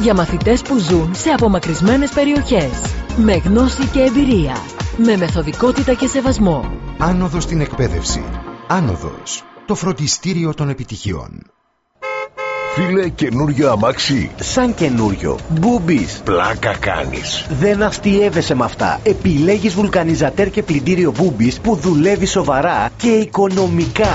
για μαθητές που ζουν σε απομακρυσμένες περιοχές. Με γνώση και εμπειρία. Με μεθοδικότητα και σεβασμό. Άνοδος στην εκπαίδευση. Άνοδος. Το φροντιστήριο των επιτυχιών. Φίλε, καινούριο αμάξι. Σαν καινούριο. Μπούμπης. Πλάκα κάνεις. Δεν αστείευεσαι με αυτά. Επιλέγεις βουλκανιζατέρ και πλυντήριο Μπούμπης που δουλεύει σοβαρά και οικονομικά.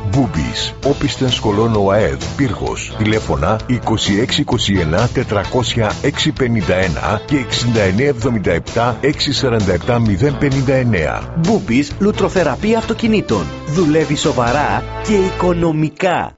Μπούμπης, όπιστεν σκολών ΟΑΕΔ, Πύργος, τηλέφωνα 2621 400 651 και 6977 647 059. Μπούμπης Λουτροθεραπεία Αυτοκινήτων. Δουλεύει σοβαρά και οικονομικά.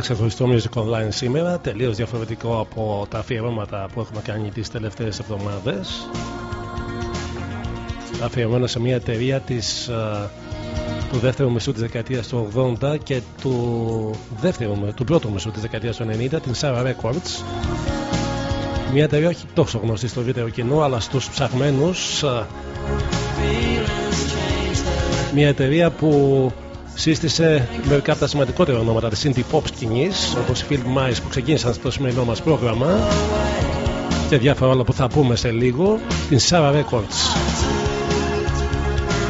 Ένα ξεχωριστό music online σήμερα, τελείως διαφορετικό από τα αφιερώματα που έχουμε κάνει τις τελευταίες εβδομάδες. Αφιερωμένο σε μια εταιρεία της, του δεύτερου μισού της δεκαετίας του 80 και του, δεύτερου, του πρώτου μισού της δεκαετίας του 90, την Sarah Records. Μια εταιρεία όχι τόσο γνωστή στο βίντεο κοινό, αλλά στους ψαγμένους. Μια εταιρεία που σύστησε μερικά από τα σημαντικότερα ονόματα τη indie pop σκηνή, όπως οι Field Mice που ξεκίνησαν στο σημερινό μας πρόγραμμα. Και διάφορα άλλα που θα πούμε σε λίγο, την Sarah Records.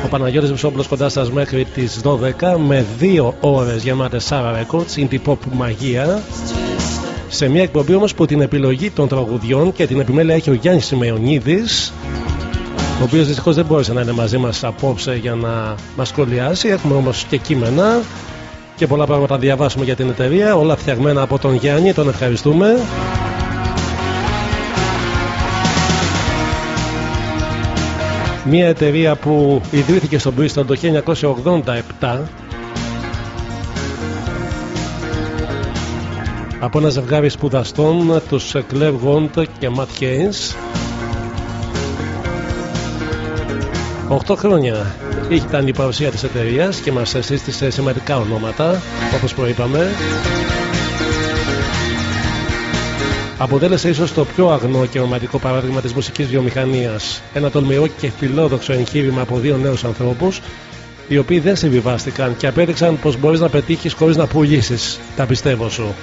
Ο Παναγιώτης Βουσόπουλος κοντά σας μέχρι τις 12 με δύο ώρες γεμάτες Sarah Records, indie pop μαγεία. Σε μια εκπομπή όμως που την επιλογή των τραγουδιών και την επιμέλεια έχει ο Γιάννης Σημεωνίδης ο οποίος δυστυχώς δεν μπόρεσε να είναι μαζί μας απόψε για να μας σχολιάσει. Έχουμε όμως και κείμενα και πολλά πράγματα να διαβάσουμε για την εταιρεία. Όλα φτιαγμένα από τον Γιάννη, τον ευχαριστούμε. Μια εταιρεία που ιδρύθηκε στον Bristol το 1987 από ένα ζευγάρι σπουδαστών, τους Claire Wond και Matt Haynes 8 χρόνια ήταν η παρουσία της εταιρείας και μας σύστησε σημαντικά ονόματα όπως προείπαμε. Αποτέλεσε ίσως το πιο αγνό και ρομαντικό παράδειγμα της μουσικής βιομηχανίας. Ένα τολμηρό και φιλόδοξο εγχείρημα από δύο νέους ανθρώπους οι οποίοι δεν συμβιβάστηκαν και απέδειξαν πως μπορείς να πετύχεις χωρίς να πουλήσεις τα πιστεύω σου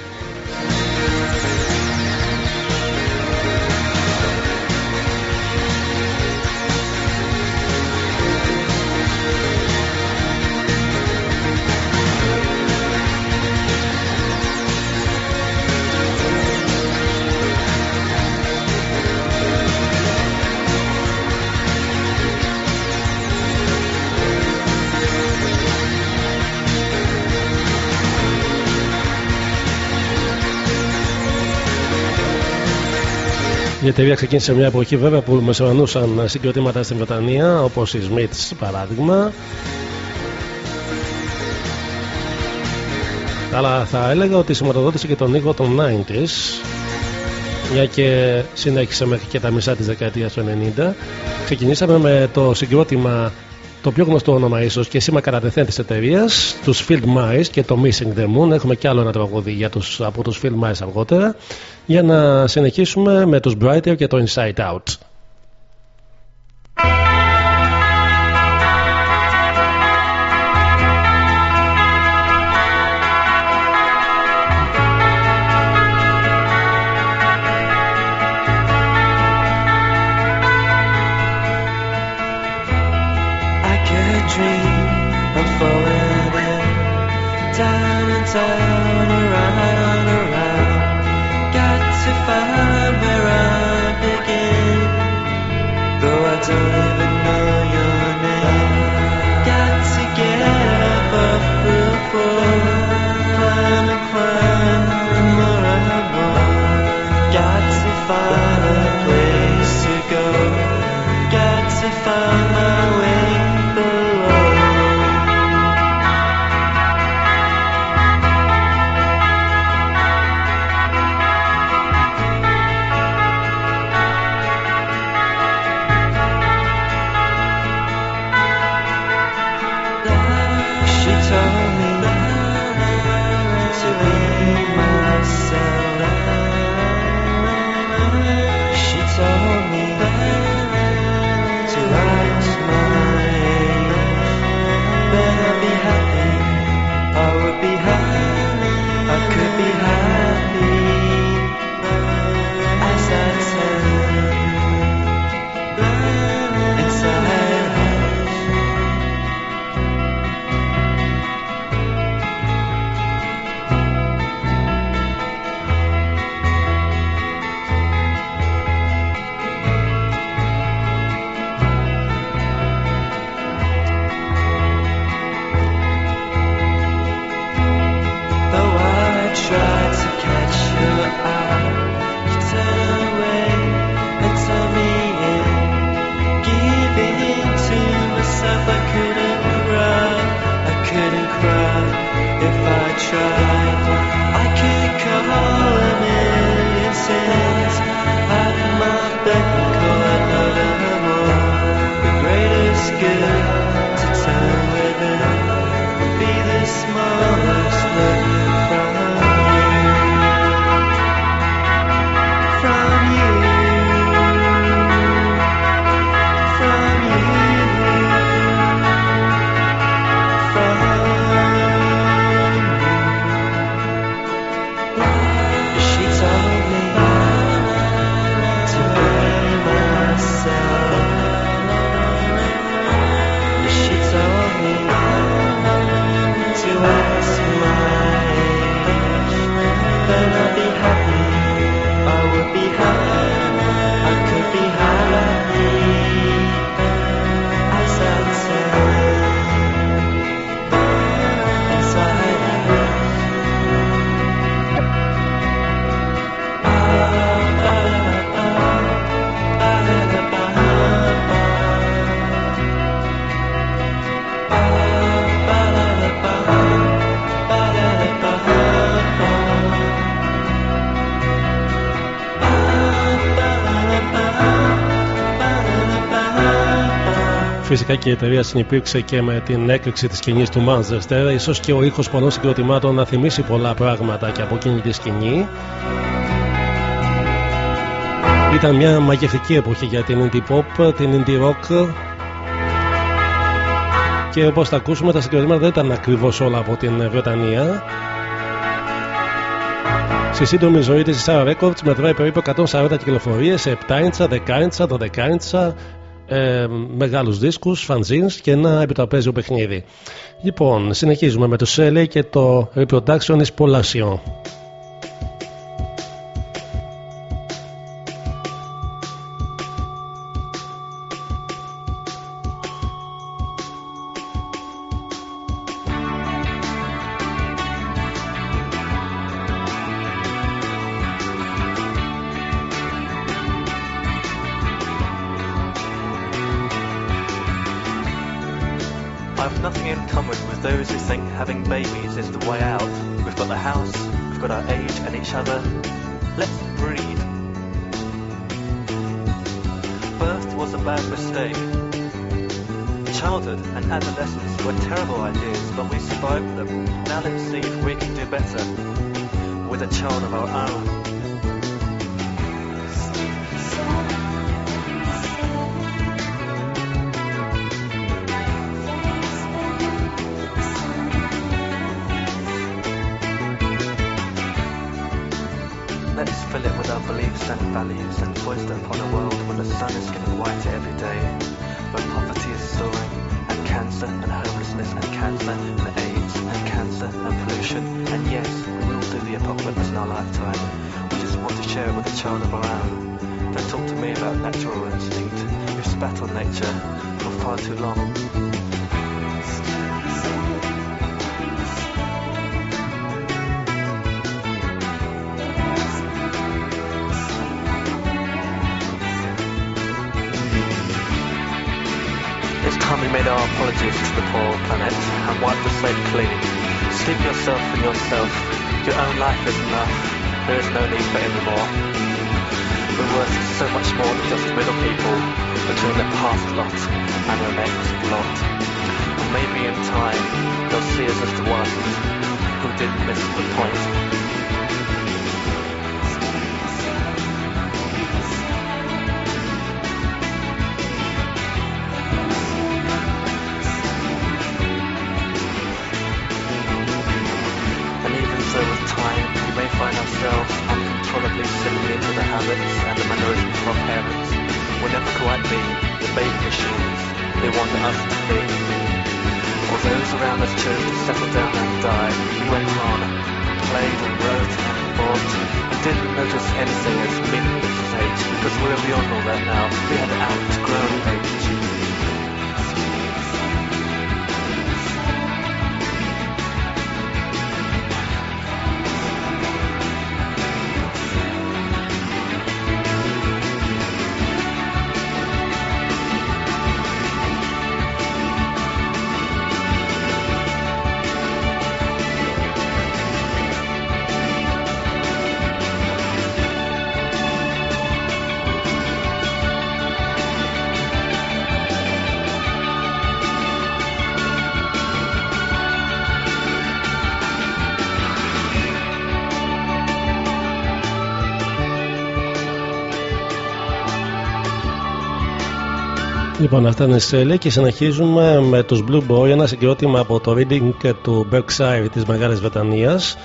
Η εταιρεία ξεκίνησε μια εποχή βέβαια που μεσορανούσαν συγκροτήματα στην Βρετανία όπως οι Smiths παράδειγμα. Αλλά θα έλεγα ότι σηματοδότησε και τον ήχο των 90s μια και συνέχισε μέχρι και τα μισά της δεκαετίας του 90 ξεκινήσαμε με το συγκρότημα το πιο γνωστό όνομα ίσως και σήμα κατά της εταιρείας, τους Field Mice και το Missing the Moon. Έχουμε κι άλλο ένα τραγούδι για τους, από τους Field Mice αργότερα. Για να συνεχίσουμε με τους Brighter και το Inside Out. η εταιρεία συνεπήρξε και με την έκρηξη της σκηνής του Manchester, σω και ο ήχος πολλών συγκροτημάτων να θυμίσει πολλά πράγματα και από εκείνη τη σκηνή. Ήταν μια μαγευτική εποχή για την indie pop, την indie rock και όπως θα ακούσουμε τα συγκροτήματα δεν ήταν ακριβώς όλα από την Βρετανία. Στη σύντομη ζωή της Sarah Records μετράει περίπου 140 κυκλοφορίες σε 7 ίντσα, 10 ίντσα, 12 ίντσα, ε, μεγάλους δίσκους, φαντζίνς και ένα επιτραπέζιο παιχνίδι. Λοιπόν, συνεχίζουμε με το σέλι και το Reproduction is Let's fill it with our beliefs and values and foist upon a world where the sun is getting whiter every day, where poverty is soaring, and cancer and homelessness and cancer and AIDS and cancer and pollution. And yes, we will do the apocalypse in our lifetime. We just want to share it with a child of our own. Don't talk to me about natural instinct. You've spat on nature for far too long. apologies to the poor planet and wipe the slate clean. Sleep yourself in yourself. Your own life is enough. There is no need for any more. We're worth so much more than just middle people between the past lot and the next lot. And maybe in time, they'll see us as the ones who didn't miss the point. and the minority from parents will never quite be the big machines they want us to be. Or those around us chose to settle down and die. We went on, played and wrote and fought and didn't notice anything as meaningless as age because we're beyond all that now. We had outgrown age. Λοιπόν, αυτά είναι Σέλε και συνεχίζουμε με τους Blue Boy, ένα συγκρότημα από το Reading του Berkshire της Μεγάλης Βρετανίας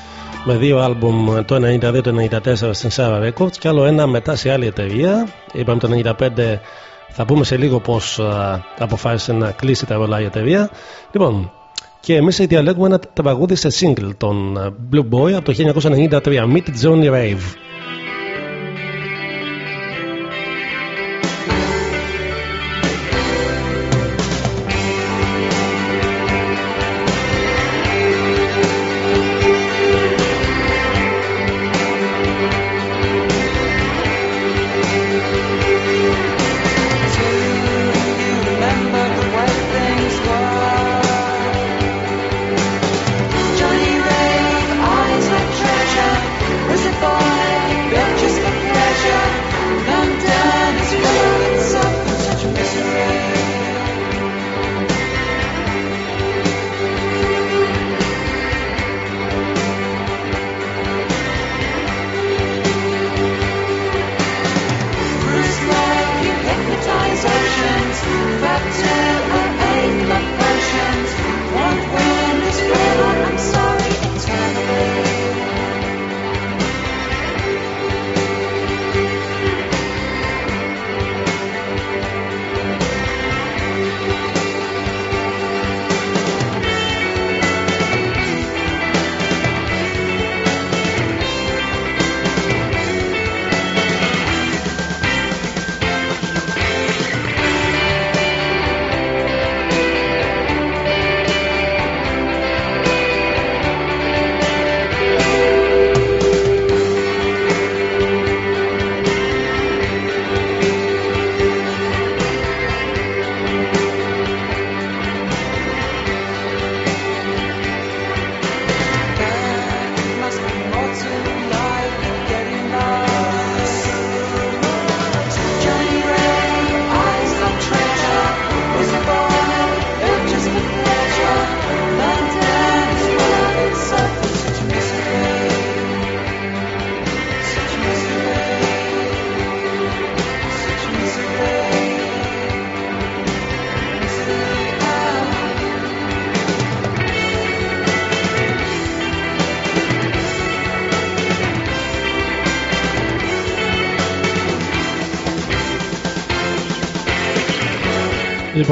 με δύο άλμπουμ το 92 και 94 στην Sarah Records και άλλο ένα μετά σε άλλη εταιρεία. Είπαμε το 95 θα πούμε σε λίγο πώς αποφάσισε να κλείσει τα ρολά η εταιρεία. Λοιπόν, και εμείς διαλέγουμε ένα τραγούδι σε single των Blue Boy από το 1993, Meet Johnny Rave.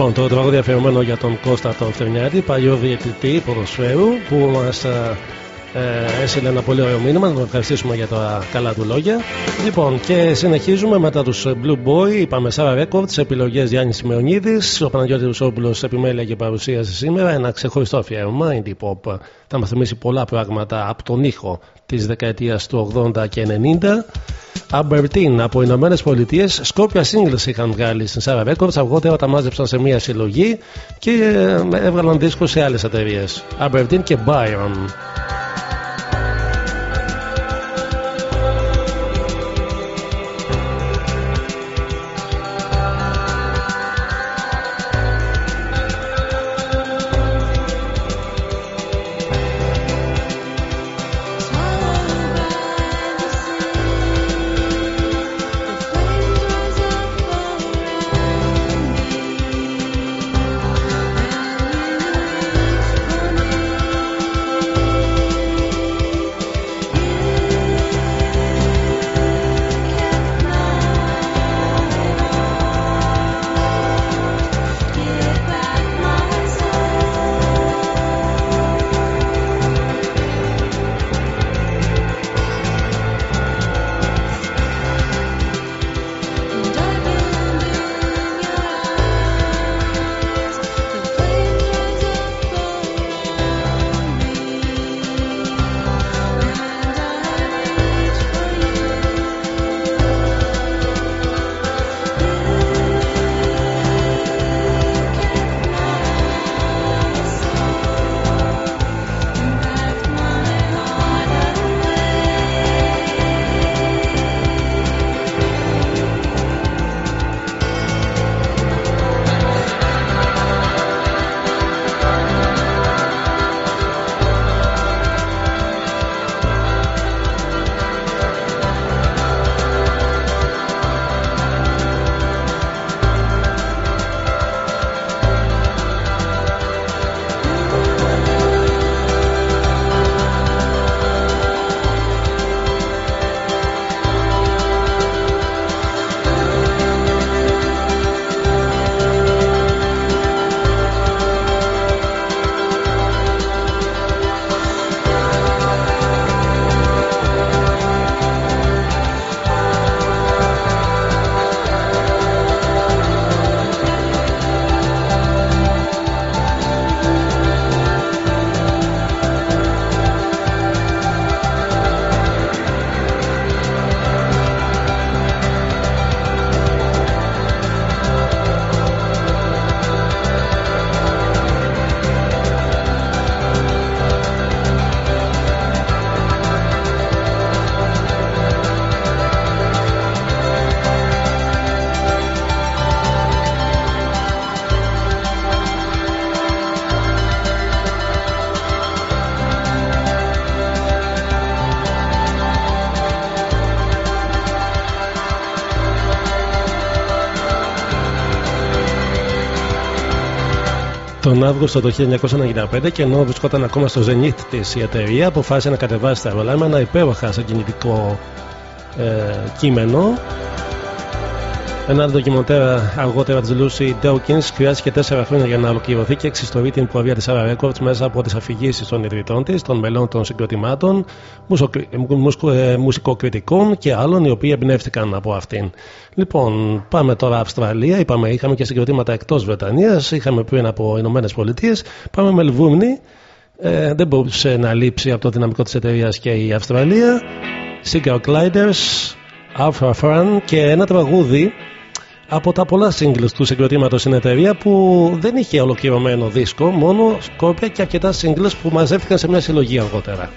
Λοιπόν, το τραγούδι αφιερωμένο για τον Κώστα τον Φτερνιάτη, παλιό διαιτητή ποδοσφαίρου που μας ε, ε, έστειλε ένα πολύ ωραίο μήνυμα. Να τον ευχαριστήσουμε για τα καλά του λόγια. Λοιπόν, και συνεχίζουμε μετά τους Blue Boy. Είπαμε Σάρα Records, επιλογές Γιάννης Σιμεωνίδης. Ο Παναγιώτης Ρουσόπουλος επιμέλεια και παρουσίαση σήμερα. Ένα ξεχωριστό αφιέρωμα, indie pop. Θα μας θυμίσει πολλά πράγματα από τον ήχο της δεκαετίας του 80 και 90. Aberdeen από Ηνωμένες Πολιτείες. Σκόπια singles είχαν βγάλει στην Sarah Records. Αργότερα τα μάζεψαν σε μια συλλογή και ε, έβγαλαν δίσκο σε άλλες εταιρείες. Aberdeen και Byron. Τον Αύγουστο του 1995 και ενώ βρισκόταν ακόμα στο ζενήθ της η εταιρεία, αποφάσισε να κατεβάσει τα ρολά με ένα υπέροχα συγκινητικό ε, κείμενο. Ένα άλλο ντοκιμοντέρ αργότερα της Lucy Dawkins χρειάστηκε τέσσερα χρόνια για να ολοκληρωθεί και εξιστορεί την πορεία της Sarah Records μέσα από τις αφηγήσεις των ιδρυτών της, των μελών των συγκροτημάτων, ε, μουσικοκριτικών και άλλων οι οποίοι εμπνεύτηκαν από αυτήν. Λοιπόν, πάμε τώρα Αυστραλία. Είπαμε, είχαμε και συγκροτήματα εκτός Βρετανίας, είχαμε πριν από Ηνωμένες Πολιτείες. Πάμε Μελβούρνη. Ε, δεν μπορούσε να λείψει από το δυναμικό της εταιρείας και η Αυστραλία. Cigar Gliders, Alpha Fran και ένα τραγούδι από τα πολλά singles του συγκροτήματος στην εταιρεία που δεν είχε ολοκληρωμένο δίσκο, μόνο σκόπια και αρκετά singles που μαζεύτηκαν σε μια συλλογή αργότερα.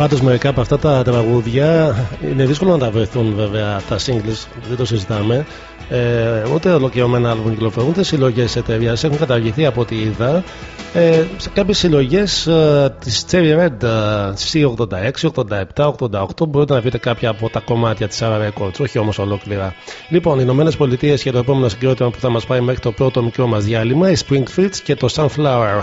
Πάντως μερικά από αυτά τα τραγούδια είναι δύσκολο να τα βρεθούν βέβαια τα singles, δεν το συζητάμε. Ε, ούτε ολοκληρωμένα άλμπουμ κυκλοφορούν, ούτε συλλογές εταιρείας έχουν καταργηθεί από ό,τι είδα. Ε, σε κάποιες συλλογές ε, της Cherry Red ε, C86, 87, 88 μπορείτε να βρείτε κάποια από τα κομμάτια της Sarah Records, όχι όμως ολόκληρα. Λοιπόν, οι Ηνωμένες Πολιτείες για το επόμενο συγκρότημα που θα μας πάει μέχρι το πρώτο μικρό μας διάλειμμα, η Springfields και το Sunflower.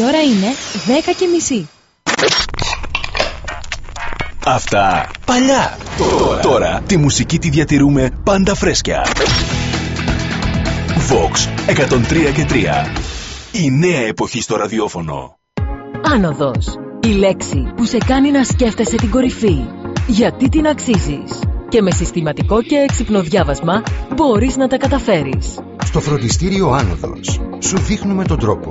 Είναι 10 και μισή. Αυτά παλιά. Τώρα, τώρα τη μουσική τη διατηρούμε πάντα φρέσκια. Vox 103 και 3. Η νέα εποχή στο ραδιόφωνο. Άνοδος. Η λέξη που σε κάνει να σκέφτεσαι την κορυφή. Γιατί την αξίζεις; Και με συστηματικό και έξυπνο διάβασμα μπορείς να τα καταφέρεις. Στο φροντιστήριο Άνοδος σου δείχνουμε τον τρόπο.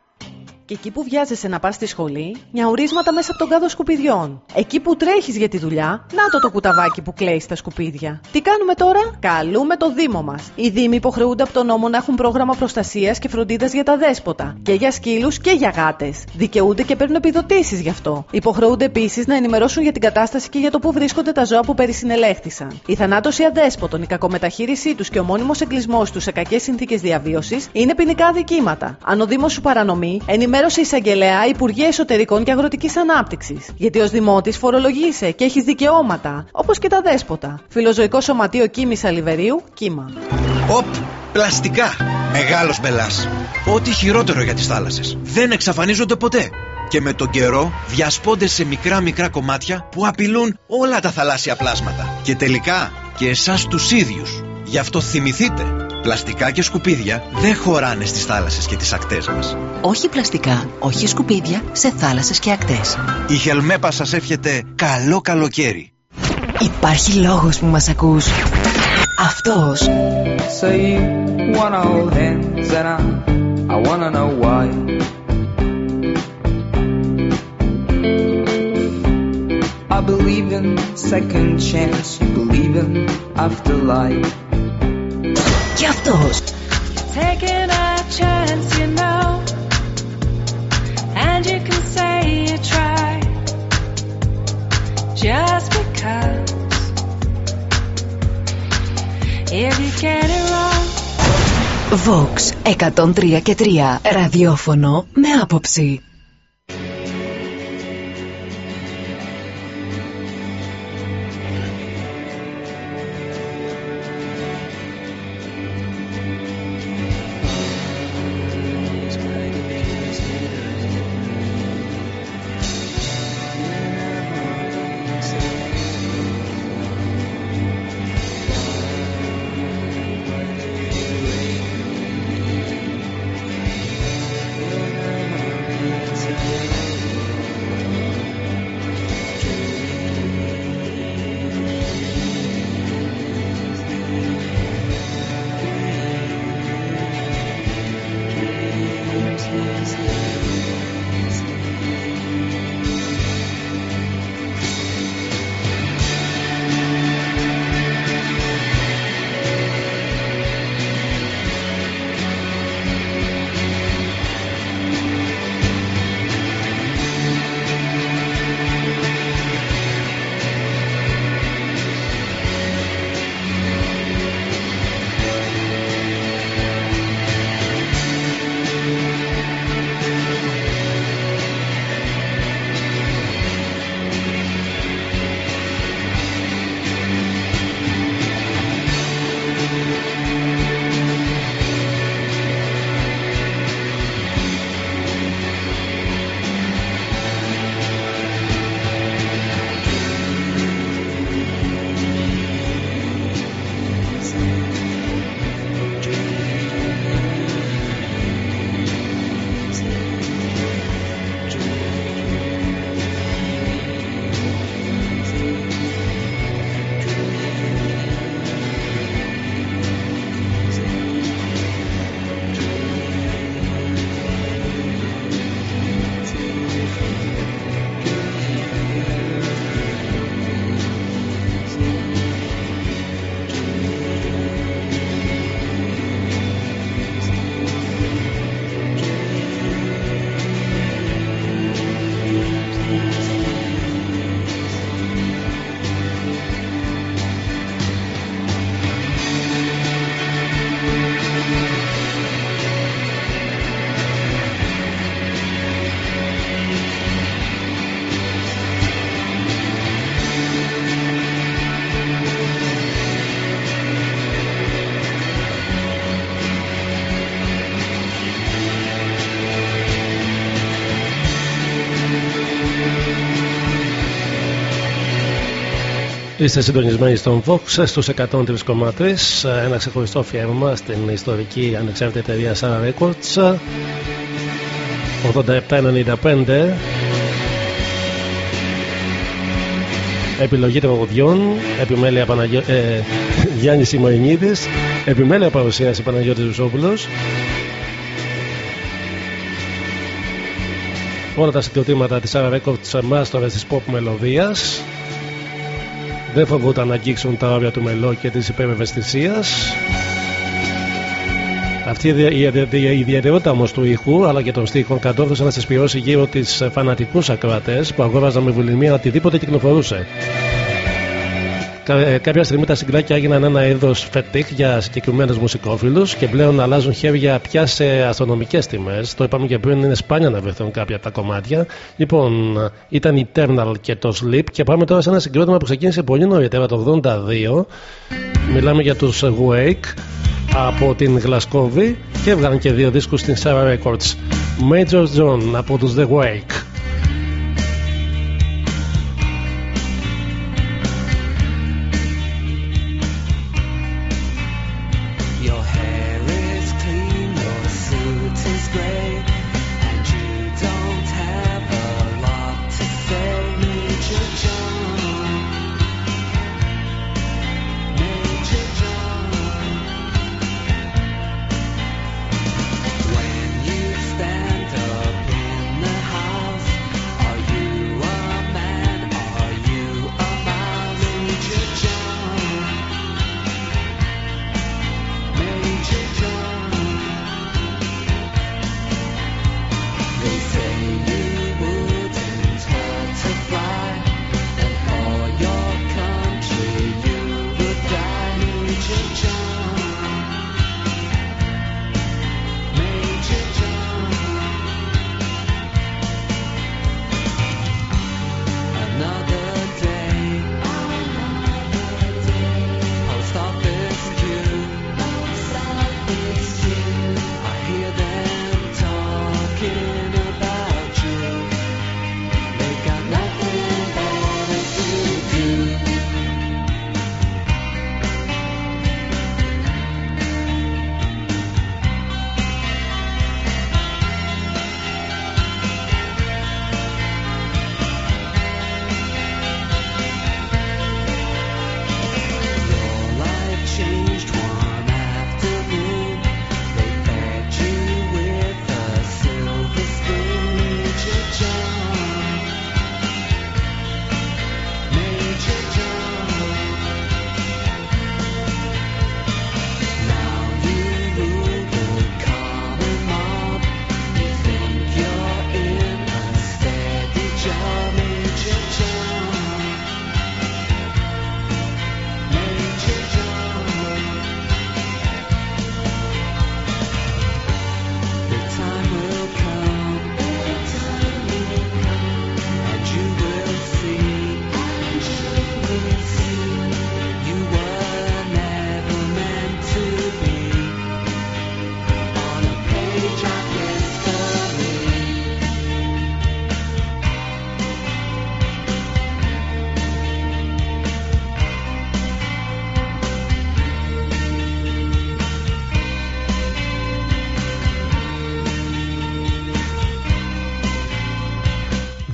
Και εκεί που βιάζεσαι να πας στη σχολή, νιαουρίσματα μέσα από τον κάδο σκουπιδιών. Εκεί που τρέχεις για τη δουλειά, να το το κουταβάκι που κλαίεις στα σκουπίδια. Τι κάνουμε τώρα; Καλούμε το Δήμο μας. Οι Δήμοι υποχρεούνται από τον νόμο να έχουν πρόγραμμα προστασίας και φροντίδας για τα δέσποτα. Και για σκύλους και για γάτες. Δικαιούνται και παίρνουν επιδοτήσεις γι' αυτό. Υποχρεούνται επίσης να ενημερώσουν για την κατάσταση και για το που βρίσκονται τα ζώα που περισυνελέχθησαν. Η θανάτωση αδέσποτων, η κακομεταχείρισή τους και ο μόνιμος εγκλισμός τους σε κακές συνθήκες διαβίωσης είναι ποινικά δικήματα. Αν ο Δήμος σου παρανομεί, ενημέρωσε ενημέρωσε εισαγγελέα Υπουργεία Εσωτερικών και Αγροτικής Ανάπτυξης. Γιατί ως δημότης φορολογείσαι και έχεις δικαιώματα, όπως και τα δέσποτα. Φιλοζωικός Σωματείο Κίμης Αλιβερίου, κύμα. Οπ, πλαστικά. Μεγάλος μπελά. Ό,τι χειρότερο για τις θάλασσες. Δεν εξαφανίζονται ποτέ. Και με τον καιρό διασπώνται σε μικρά μικρά κομμάτια που απειλούν όλα τα θαλάσσια πλάσματα. Και τελικά και εσάς τους ίδιους. Γι' αυτό θυμηθείτε, πλαστικά και σκουπίδια δεν χωράνε στις θάλασσες και τις ακτές μας. Όχι πλαστικά, όχι σκουπίδια σε θάλασσες και ακτές. Η Χελμέπα σας εύχεται καλό καλοκαίρι. Υπάρχει λόγος που μας ακούς. Αυτός. So you wanna hold hands and I, I wanna know why. I believe in second chance, you believe in afterlife. Και αυτός. Taking a chance, you know, and you can say you tried, just because. If you get it wrong. Vox 103 και 3 ραδιόφωνο με άποψη. Είστε συντονισμένοι στον Vox στους 103,3 ένα ξεχωριστό αφιέρωμα στην ιστορική ανεξάρτητη εταιρεία Sarah Records. 8795 Επιλογή τραγουδιών Επιμέλεια Παναγιο... ε, Γιάννης Σιμωρινίδης Επιμέλεια παρουσίαση Παναγιώτης Ζουσόπουλος Όλα τα συγκροτήματα της Sarah Records μάστορες της pop μελωδίας δεν φοβόταν να αγγίξουν τα όρια του μελό και της υπερευαισθησίας αυτή η ιδιαιτερότητα όμως του ήχου αλλά και των στίχων κατόρθωσε να συσπηρώσει γύρω τι φανατικούς ακροατές που αγόραζαν με βουλημία οτιδήποτε κυκλοφορούσε. Ε, κάποια στιγμή τα συγκράκια έγιναν ένα είδος φετίχ για συγκεκριμένους μουσικόφιλους και πλέον αλλάζουν χέρια πια σε αστρονομικές τιμές. Το είπαμε και πριν, είναι σπάνια να βρεθούν κάποια από τα κομμάτια. Λοιπόν, ήταν η Eternal και το Sleep και πάμε τώρα σε ένα συγκρότημα που ξεκίνησε πολύ νωρίτερα το 82. Μιλάμε για τους Wake από την Γλασκόβη και έβγαλαν και δύο δίσκους στην Sarah Records. Major John από τους The Wake.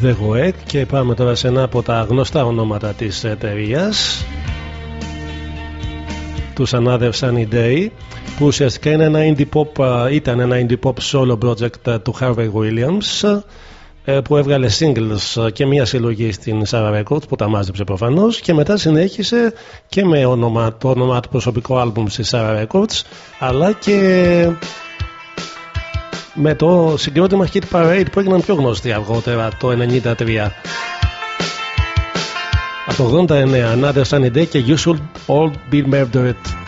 The Goek και πάμε τώρα σε ένα από τα γνωστά ονόματα της εταιρείας. τους Another Sunny Day που ουσιαστικά είναι ένα indie pop, ήταν ένα indie pop solo project του Harvey Williams ε, που έβγαλε singles και μια συλλογή στην Sarah Records που τα μάζεψε προφανώς και μετά συνέχισε και με όνομα, το όνομα του προσωπικό άλμπουμ στη Sarah Records αλλά και με το συγκρότημα Hit Parade που έγιναν πιο γνωστοί αργότερα το 1993. Από το 89 Another Sunny Day και You Should All Be Murdered.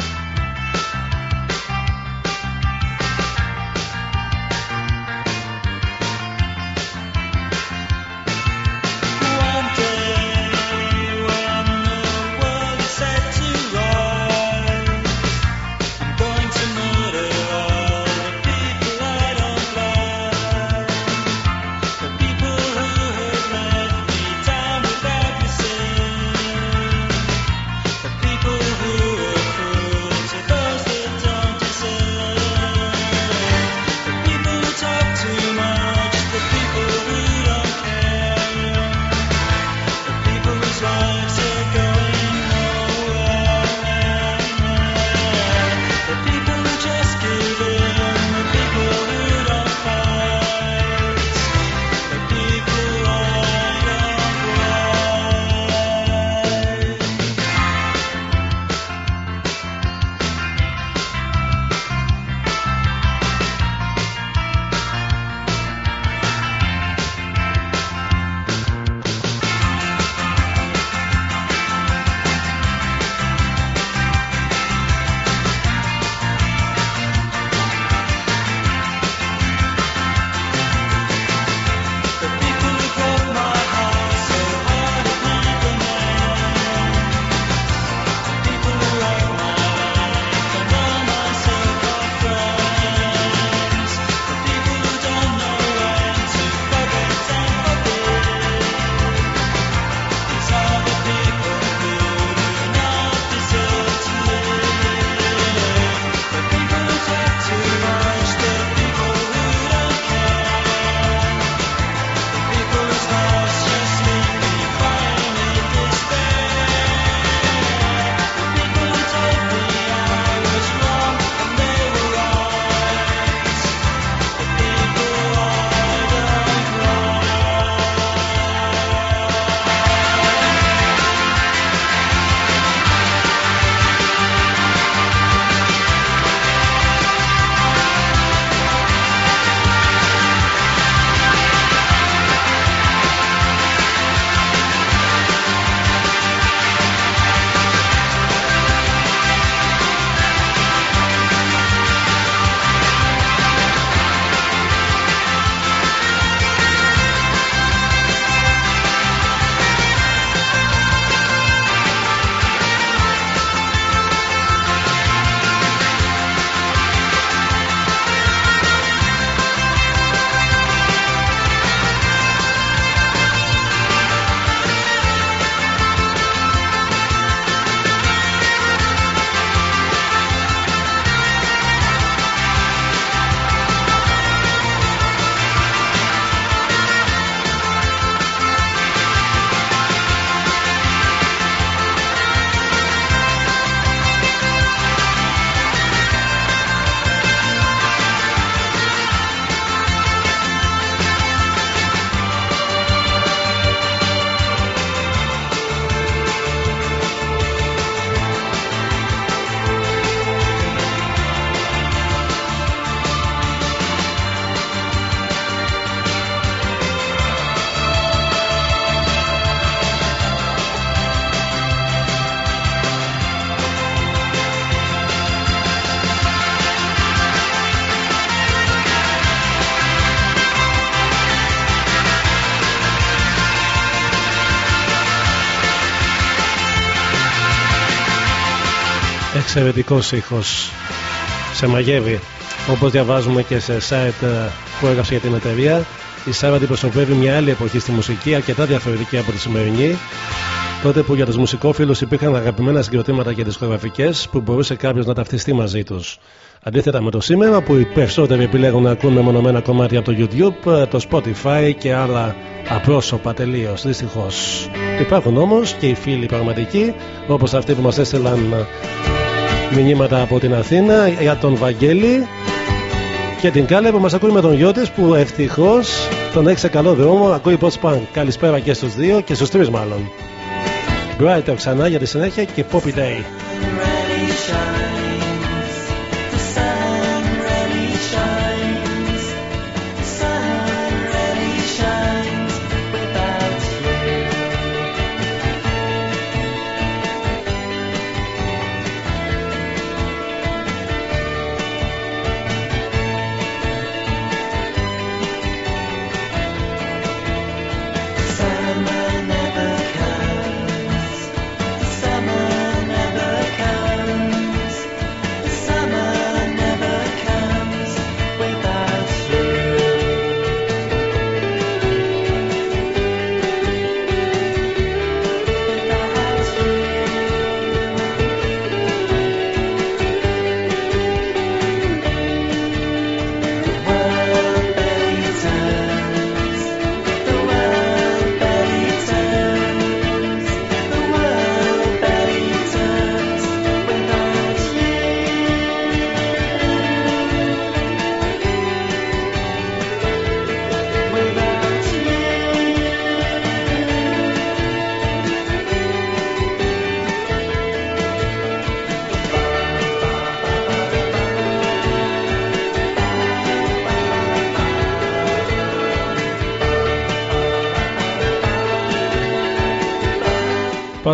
Εξαιρετικός ήχος. Σε μαγεύει. Όπως διαβάζουμε και σε site ε, που έγραψε για την εταιρεία, η Σάρα αντιπροσωπεύει μια άλλη εποχή στη μουσική, αρκετά διαφορετική από τη σημερινή. Τότε που για τους μουσικόφιλους υπήρχαν αγαπημένα συγκροτήματα και δισκογραφικές που μπορούσε κάποιος να ταυτιστεί μαζί τους. Αντίθετα με το σήμερα που οι περισσότεροι επιλέγουν να ακούν μεμονωμένα κομμάτια από το YouTube, το Spotify και άλλα απρόσωπα τελείως. Δυστυχώς. Υπάρχουν όμως και οι φίλοι πραγματικοί, όπως αυτοί που μας έστειλαν μηνύματα από την Αθήνα για τον Βαγγέλη και την Κάλε που μας ακούει με τον γιο της που ευτυχώς τον έχει σε καλό δρόμο. Ακούει post punk. Καλησπέρα και στους δύο και στους τρεις μάλλον. Brighter ξανά για τη συνέχεια και Poppy Day.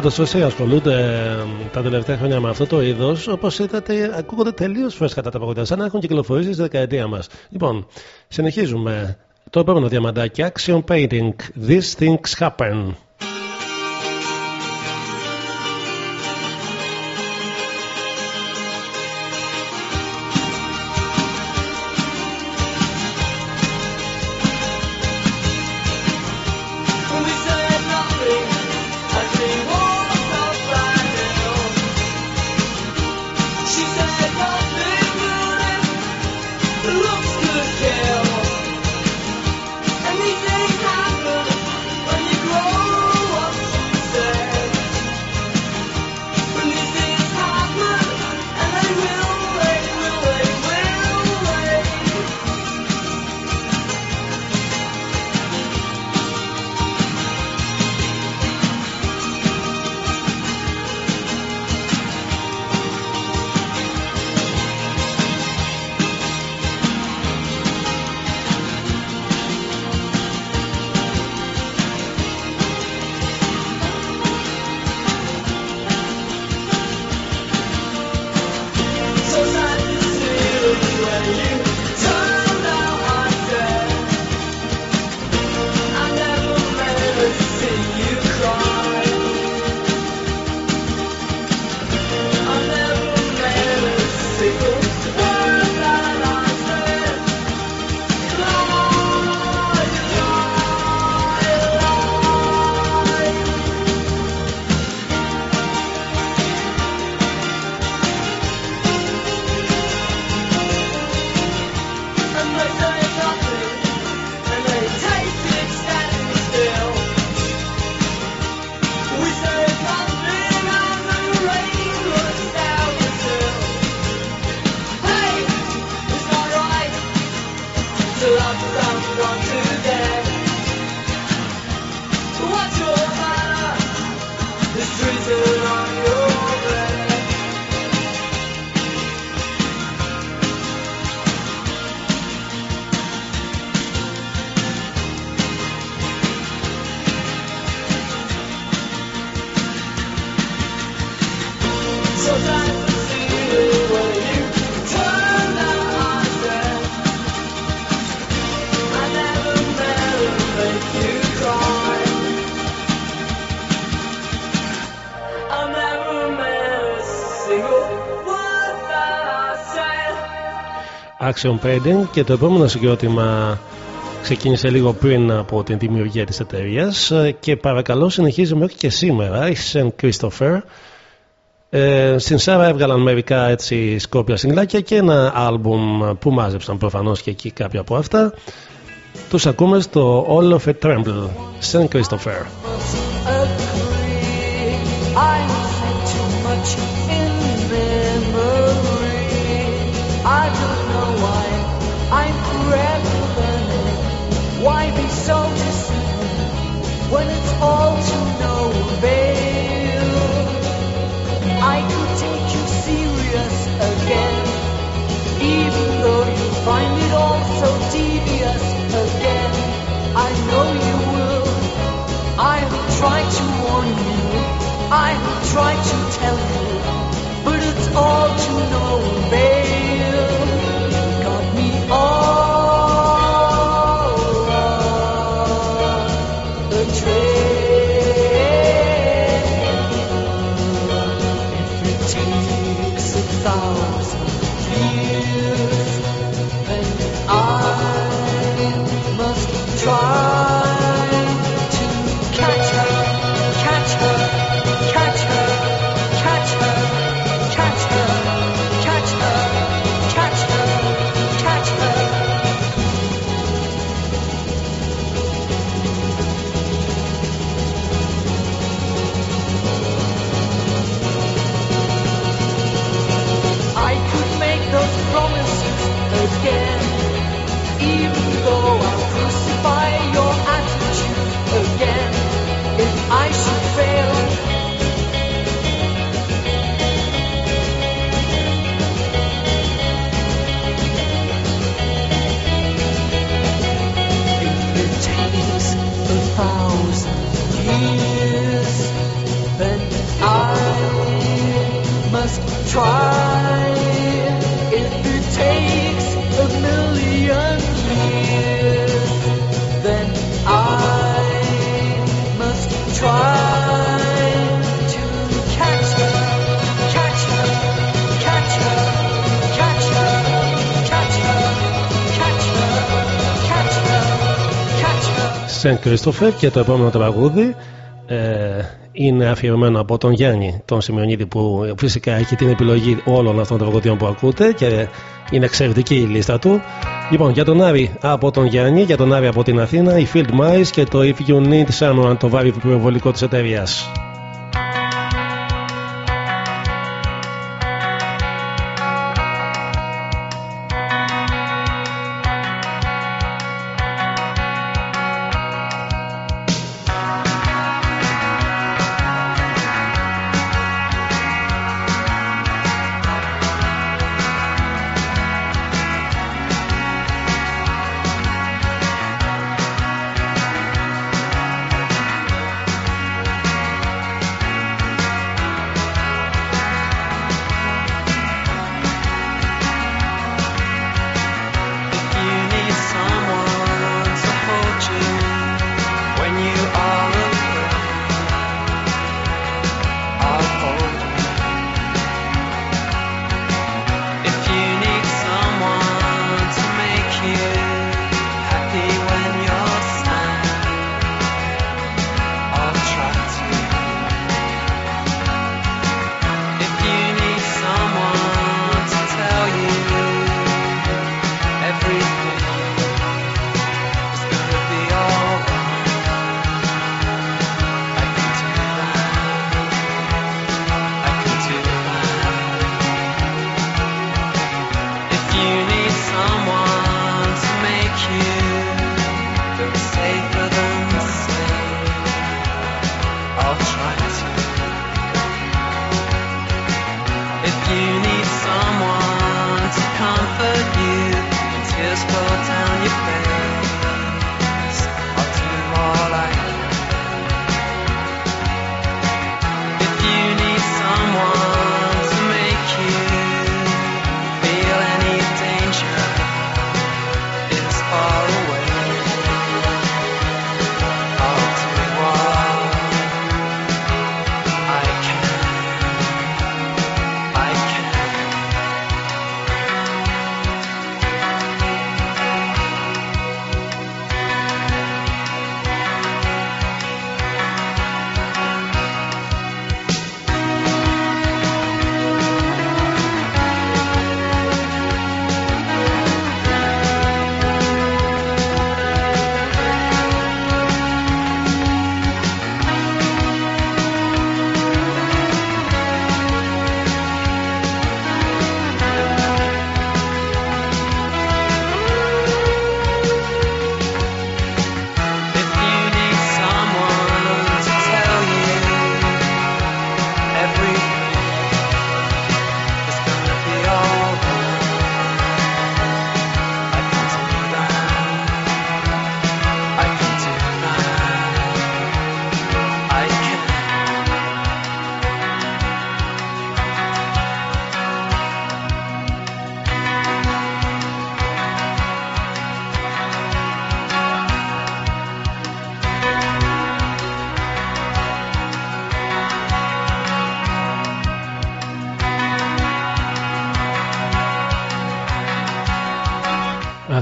Πάντως, όσοι ασχολούνται ε, τα τελευταία χρόνια με αυτό το είδος, όπως είδατε, ακούγονται τελείως φρέσκα τα τραγούδια, σαν να έχουν κυκλοφορήσει στη δεκαετία μας. Λοιπόν, συνεχίζουμε. Το επόμενο διαμαντάκι, Action Painting. These things happen. Action Painting και το επόμενο συγκρότημα ξεκίνησε λίγο πριν από την δημιουργία της εταιρείας και παρακαλώ συνεχίζει μέχρι και σήμερα η St. Christopher ε, στην Σάρα έβγαλαν μερικά έτσι σκόπια συγκλάκια και ένα άλμπουμ που μάζεψαν προφανώς και εκεί κάποια από αυτά τους ακούμε στο All of a Tremble St. Christopher I think too much all to no avail? I could take you serious again, even though you find it all so devious again. I know you will. I have tried to warn you. I have tried to tell you, but it's all to no avail. Σεν Κρίστοφερ και το επόμενο τραγούδι ε, είναι αφιερωμένο από τον Γιάννη τον Σημειονίδη που φυσικά έχει την επιλογή όλων αυτών των τραγουδιών που ακούτε και είναι εξαιρετική η λίστα του. Λοιπόν για τον Άρη από τον Γιάννη για τον Άρη από την Αθήνα η Field Mice και το If You Need Someone το βάρη πυροβολικό της εταιρείας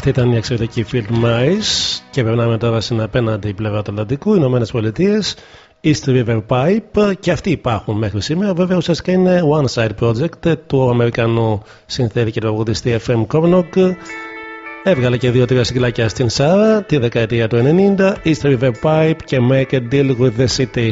Αυτή ήταν η εξαιρετική Field Mice και περνάμε τώρα στην απέναντι πλευρά του Ατλαντικού, Ηνωμένες Πολιτείες, East River Pipe και αυτοί υπάρχουν μέχρι σήμερα. Βέβαια, ουσιαστικά είναι One Side Project του Αμερικανού συνθέτη και τραγουδιστή FM Cornock. Έβγαλε και δύο-τρία συγκλάκια στην Σάρα τη δεκαετία του 90, East River Pipe και Make a Deal with the City.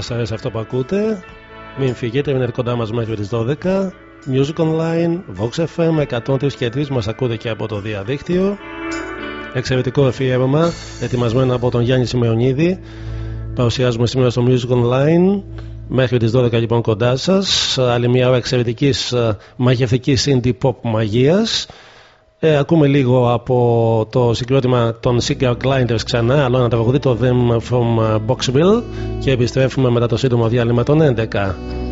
σας αρέσει αυτό που ακούτε, μην φύγετε, μείνετε κοντά μας μέχρι τις 12. Music Online, Vox FM 103 και 3 μας ακούτε και από το διαδίκτυο. Εξαιρετικό αφιέρωμα, ετοιμασμένο από τον Γιάννη Σημεωνίδη. Παρουσιάζουμε σήμερα στο Music Online μέχρι τις 12 λοιπόν κοντά σας. Άλλη μια ώρα εξαιρετικής ε, μαγευτικής indie pop μαγείας. Ε, ακούμε λίγο από το συγκρότημα των Cigar Gliders ξανά, άλλο ένα τραγουδί το Them from Boxville και επιστρέφουμε μετά το σύντομο διάλειμμα των 11.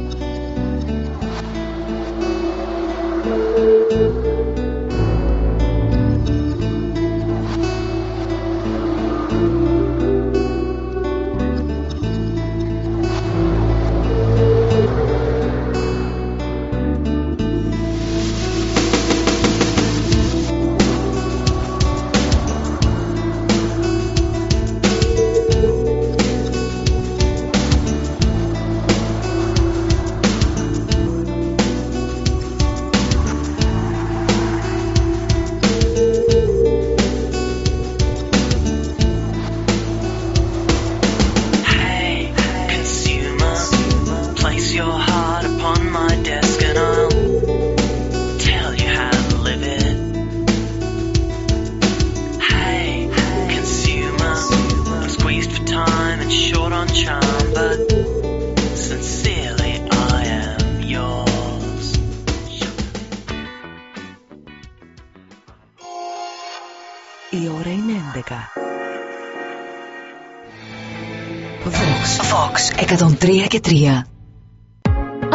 Vox, Vox 103 και 3.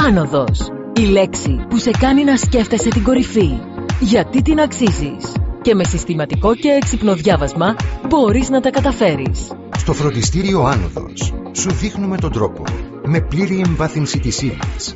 Άνοδος. Η λέξη που σε κάνει να σκέφτεσαι την κορυφή. Γιατί την αξίζεις. Και με συστηματικό και έξυπνο διάβασμα μπορείς να τα καταφέρεις. Στο φροντιστήριο Άνοδος σου δείχνουμε τον τρόπο με πλήρη εμβάθυνση της ύλης.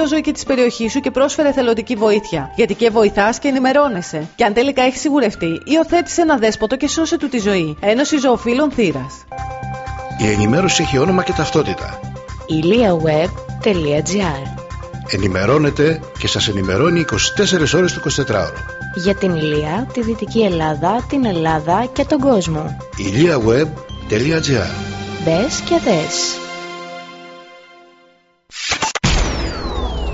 φιλοζωική της περιοχής σου και πρόσφερε θελοντική βοήθεια. Γιατί και βοηθάς και ενημερώνεσαι. Και αν τελικά έχεις σιγουρευτεί, υιοθέτησε ένα δέσποτο και σώσε του τη ζωή. Ένωση Ζωοφύλων Θήρα. Η ενημέρωση έχει όνομα και ταυτότητα. iliaweb.gr Ενημερώνετε και σας ενημερώνει 24 ώρες το 24ωρο. Για την Ηλία, τη Δυτική Ελλάδα, την Ελλάδα και τον κόσμο. iliaweb.gr Μπες και δες.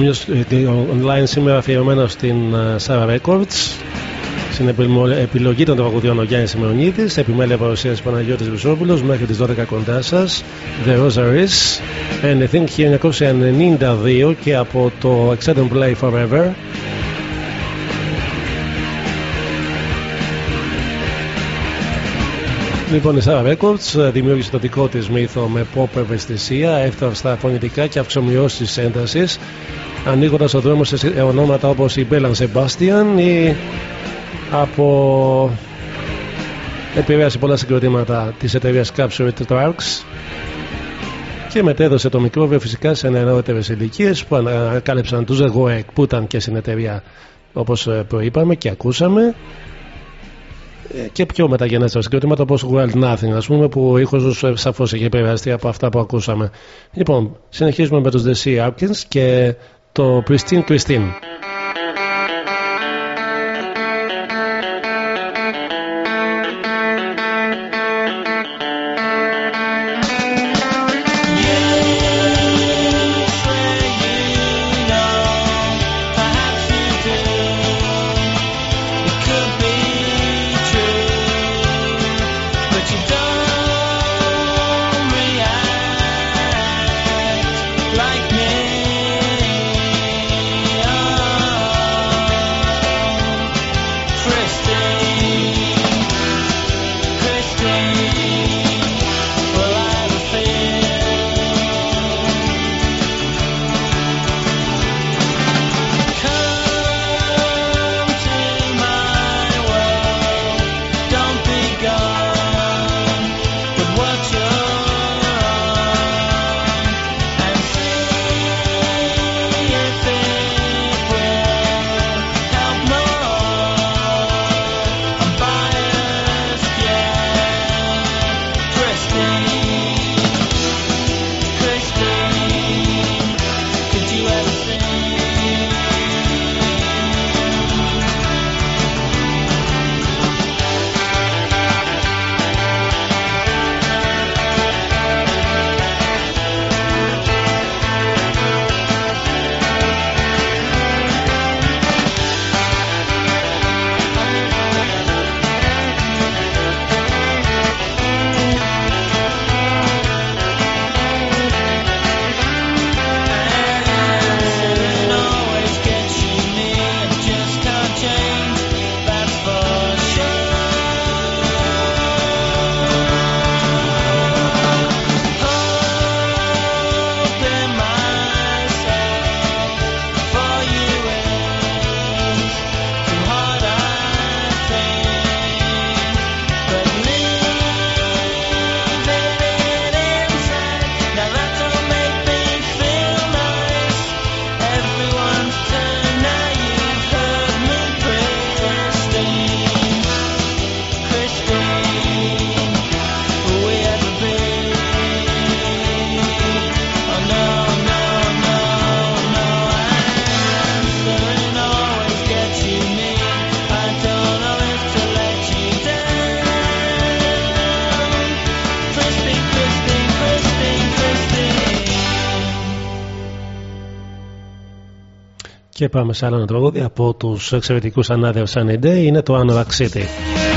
Το Muse ε, online σήμερα αφιερωμένο στην ε, Sarah Records. Στην επιλο- επιλογή των τραγουδιών ο Γιάννης Σημεωνίδη. Επιμέλεια παρουσίαση Παναγιώτης Βυσόπουλο μέχρι τις 12 κοντά σας. The Rosaries. Anything 1992 και από το Extended Play Forever. Λοιπόν, η Sarah Records ε, δημιούργησε το δικό της μύθο με pop ευαισθησία, εύθραυστα φωνητικά και αυξομοιώσεις έντασης, ανοίγοντας το δρόμος σε ονόματα όπως η Bell Sebastian ή από επηρέασε πολλά συγκροτήματα της εταιρείας Capture Tracks και μετέδωσε το μικρόβιο φυσικά σε νεαρότερε ηλικίες που ανακάλυψαν τους The Goek που ήταν και στην εταιρεία όπως προείπαμε και ακούσαμε. Ε, και πιο μεταγενέστερα συγκροτήματα όπως Wild Nothing ας πούμε που ο ήχος τους ε, σαφώς έχει επηρεαστεί από αυτά που ακούσαμε. Λοιπόν συνεχίζουμε με τους The Sea Hopkins και το Pristine Christine και πάμε σε άλλο ένα τραγούδι από τους εξαιρετικούς Another Sunny Day είναι το Anorak City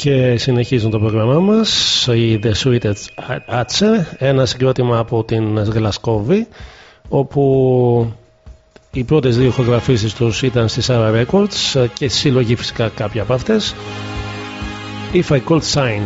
Και συνεχίζουν το πρόγραμμά μας η The Sweet Atse ένα συγκρότημα από την Γλασκόβη όπου οι πρώτες δύο ηχογραφήσεις τους ήταν στη Sarah Records και συλλογή φυσικά κάποια από αυτές. If I Could Sign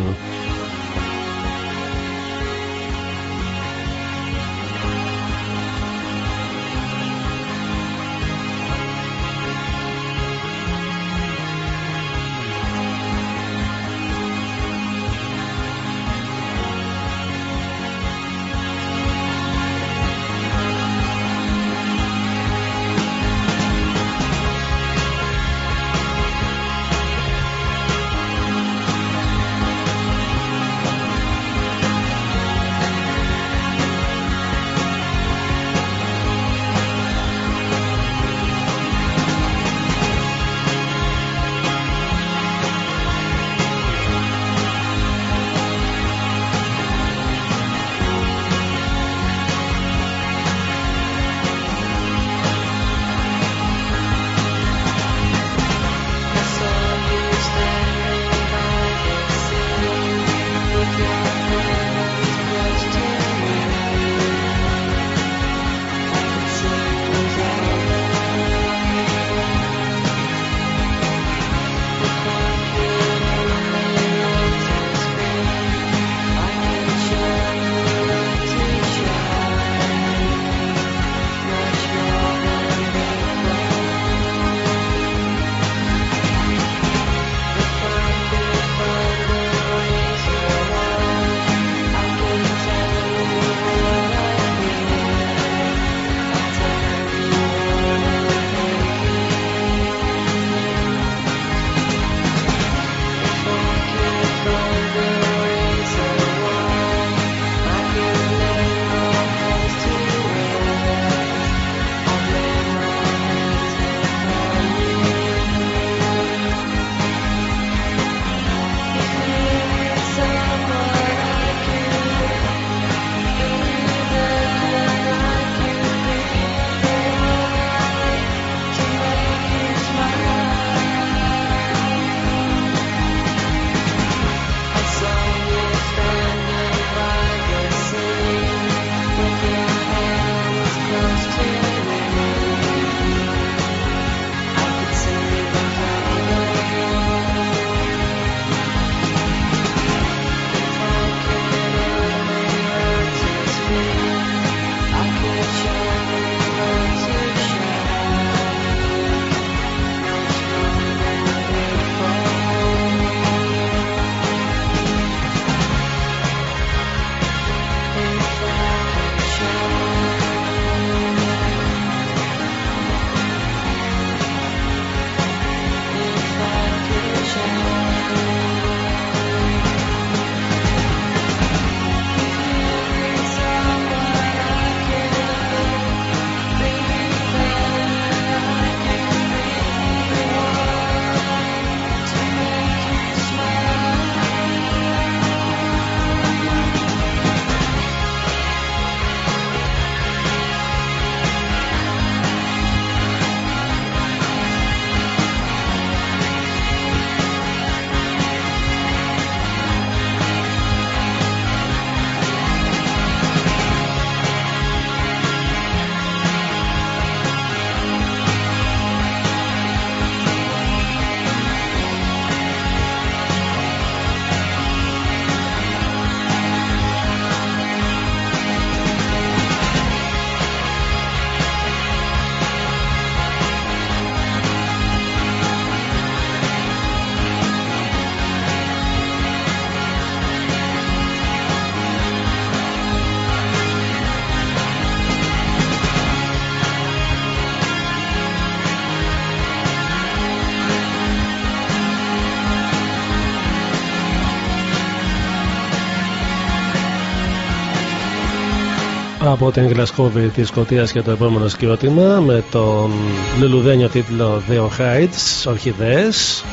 από την Γλασκόβη της Σκοτίας και το επόμενο σκηνότημα με τον λουλουδένιο τίτλο The Heights, Ορχιδές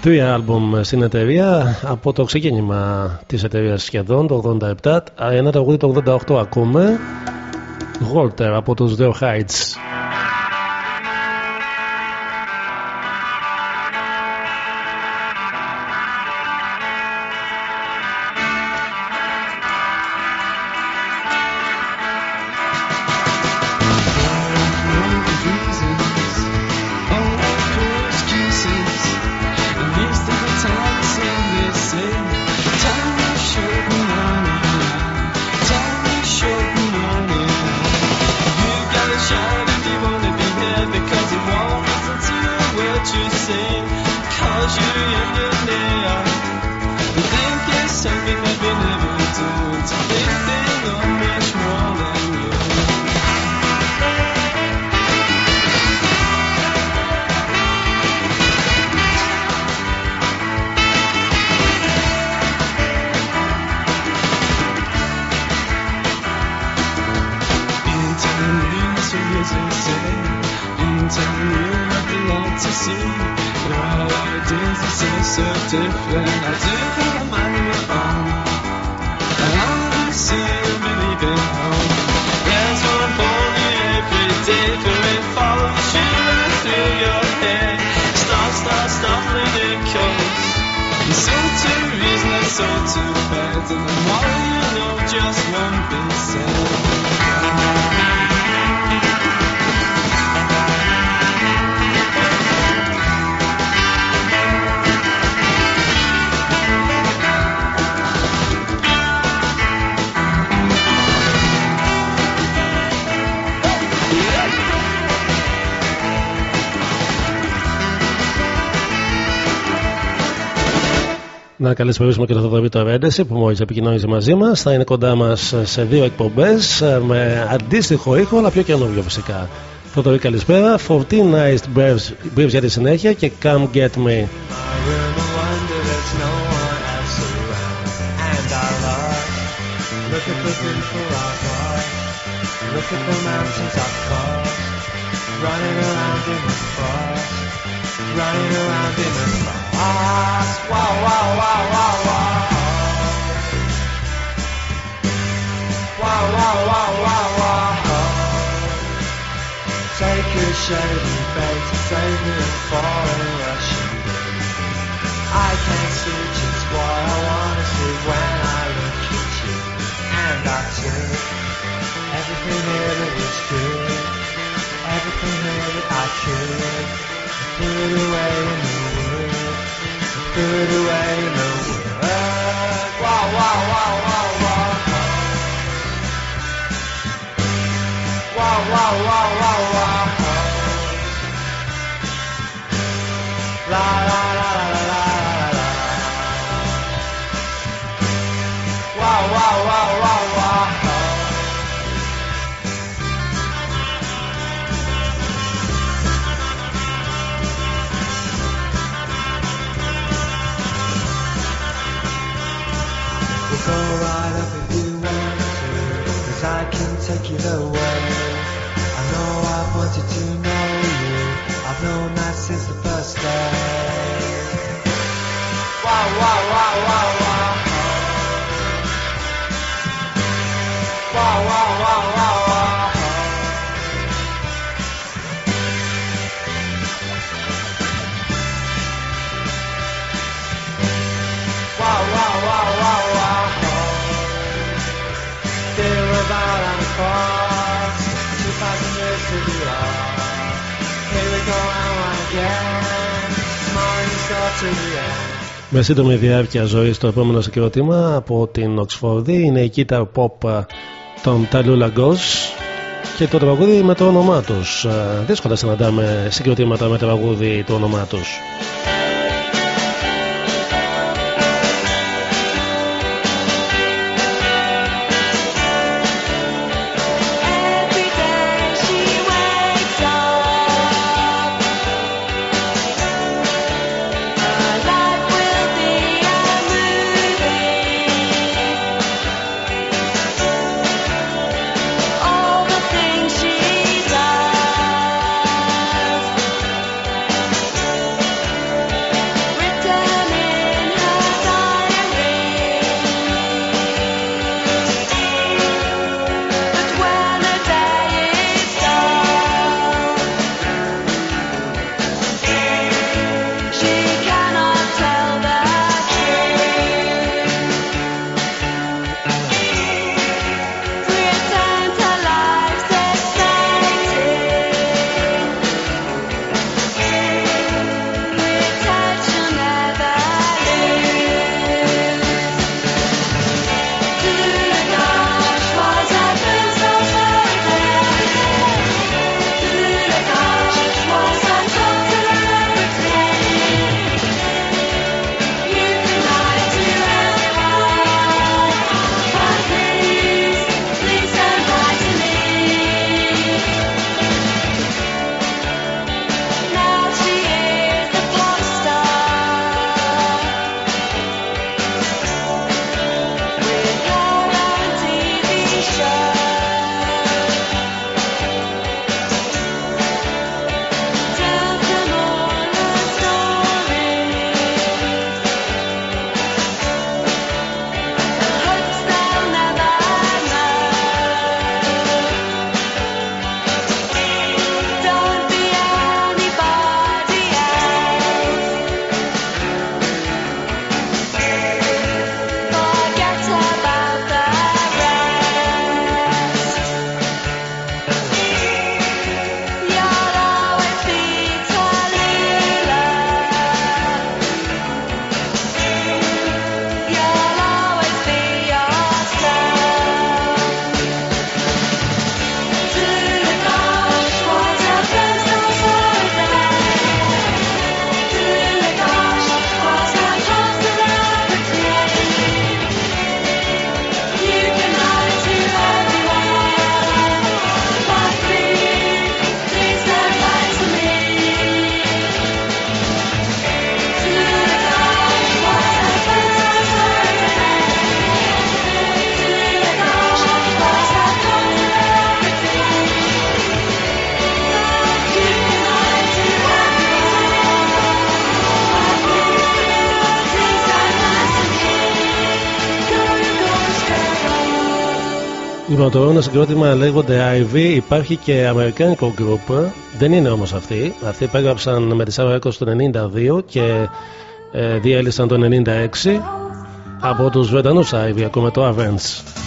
Τρία άλμπουμ στην εταιρεία από το ξεκίνημα της εταιρείας σχεδόν το 87 ένα τραγούδι το 88 ακούμε. Walter από τους The Heights Να καλησπέρισουμε και τον Θοδωρή το Ρέντεση που μόλις επικοινωνήσει μαζί μας. Θα είναι κοντά μας σε δύο εκπομπές με αντίστοιχο ήχο, αλλά πιο καινούριο φυσικά. Θοδωρή, καλησπέρα. 14 Nice Breaths Breaths για τη συνέχεια και Come Get Me. Look at the people I've lost. Look at the mountains I've crossed. Running around in the frost. Running around in Take a shady bait to save me for a Russian I can't see just what I wanna see when I look at you. And I took everything here that was good, everything here that I could. Put it away in the wood, put it away in the wood. Wow, wow, wow, wow. Wow, wow, wow, wow, you way. I know I've wanted to know you, I've known that since the first day. Με σύντομη διάρκεια ζωής το επόμενο συγκρότημα από την Οξφόρδη είναι η guitar pop των Talula Ghost και το τραγούδι με το όνομά τους. Δύσκολα συναντάμε συγκροτήματα με τραγούδι το όνομά τους. Λοιπόν, το ένα συγκρότημα λέγονται IV. Υπάρχει και αμερικάνικο group. Δεν είναι όμως αυτοί. Αυτοί υπέγραψαν με τη Sarah Records το 92 και ε, διέλυσαν το 96 από τους Βρετανούς IV, ακόμα το Avenge.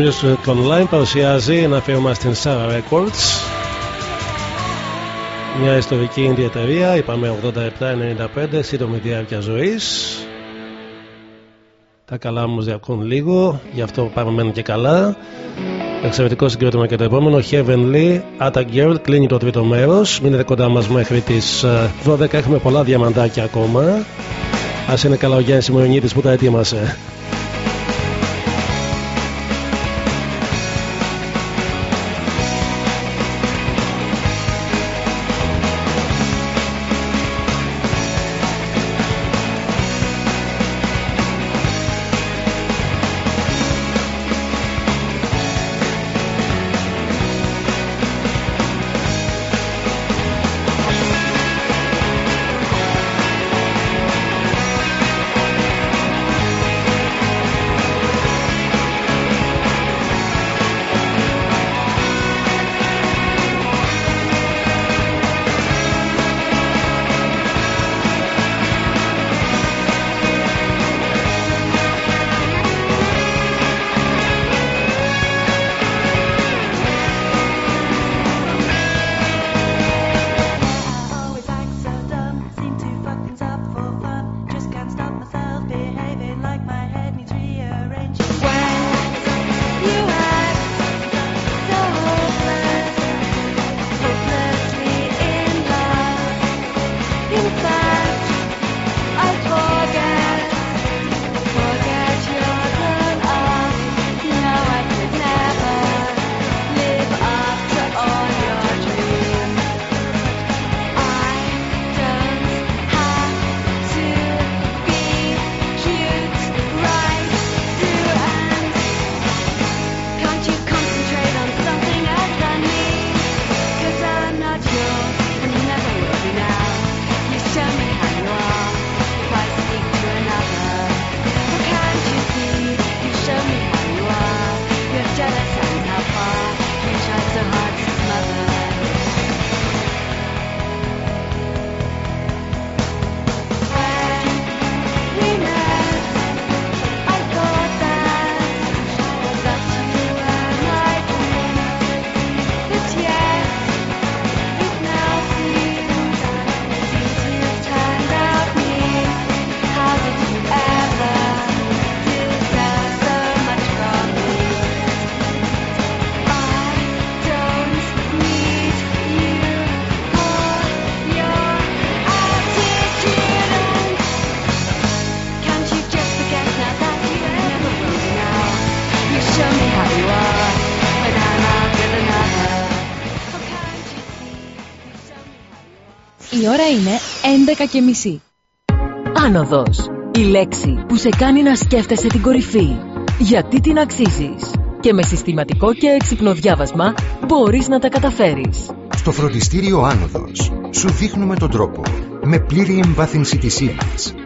Music Online παρουσιάζει ένα αφιέρωμα στην Sarah Records. Μια ιστορική indie εταιρεία, είπαμε 87-95, σύντομη διάρκεια ζωής. Τα καλά μου διακούν λίγο, γι' αυτό παραμένουν και καλά. Εξαιρετικό συγκρότημα και το επόμενο. Heavenly, Atta Girl, κλείνει το τρίτο μέρος. Μείνετε κοντά μας μέχρι τις 12. Έχουμε πολλά διαμαντάκια ακόμα. Α είναι καλά ο Γιάννη Μωρονίτης που τα ετοίμασε. Η ώρα είναι 11 και μισή. Άνοδος. Η λέξη που σε κάνει να σκέφτεσαι την κορυφή. Γιατί την αξίζεις. Και με συστηματικό και έξυπνο διάβασμα μπορείς να τα καταφέρεις. Στο φροντιστήριο Άνοδος σου δείχνουμε τον τρόπο. Με πλήρη εμβάθυνση της ύλης.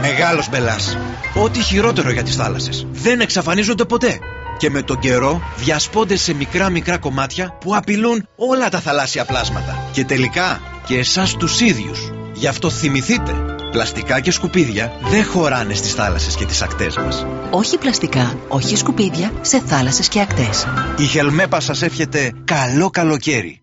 Μεγάλος μπελάς. Ό,τι χειρότερο για τις θάλασσες. Δεν εξαφανίζονται ποτέ. Και με τον καιρό διασπώνται σε μικρά μικρά κομμάτια που απειλούν όλα τα θαλάσσια πλάσματα. Και τελικά και εσάς τους ίδιους. Γι' αυτό θυμηθείτε, πλαστικά και σκουπίδια δεν χωράνε στις θάλασσες και τις ακτές μας. Όχι πλαστικά, όχι σκουπίδια σε θάλασσες και ακτές. Η Χελμέπα σας εύχεται καλό καλοκαίρι.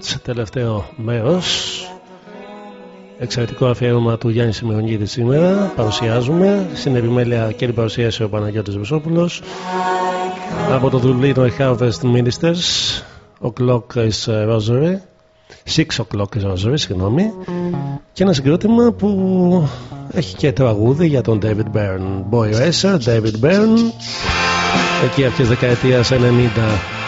Records, τελευταίο μέρος. Εξαιρετικό αφιέρωμα του Γιάννη Σημειονίδη σήμερα. Παρουσιάζουμε στην επιμέλεια και την παρουσίαση ο Παναγιώτης Βουσόπουλος. Από το Δουβλίνο η Harvest Ministers, O'Clock is Rosary. Six O'Clock is Rosary, συγγνώμη. Και ένα συγκρότημα που έχει και τραγούδι για τον David Byrne. Boy Racer, David Byrne. Εκεί αρχές δεκαετίας 90.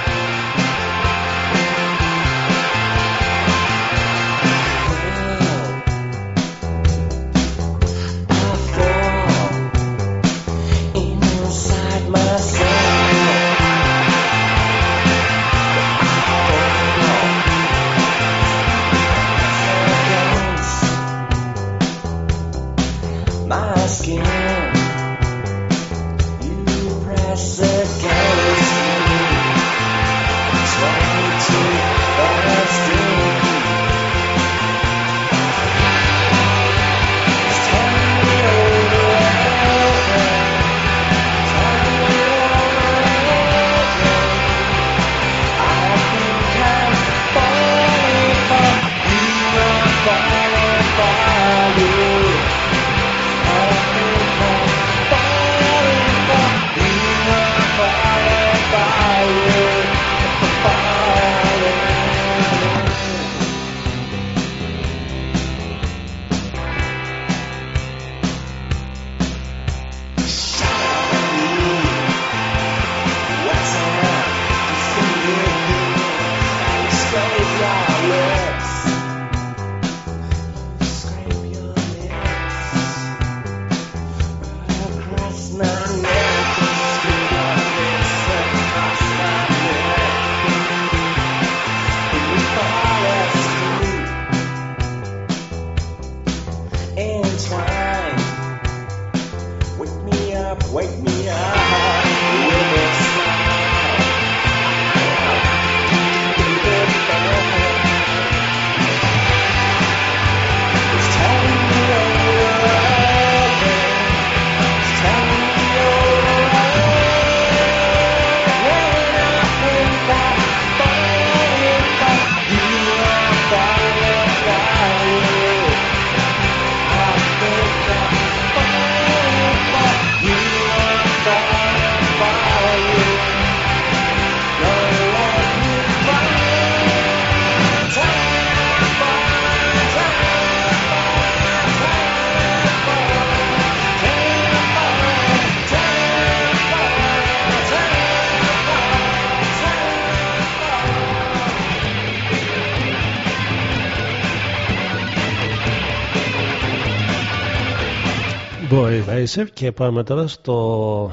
Boy Racer και πάμε τώρα στο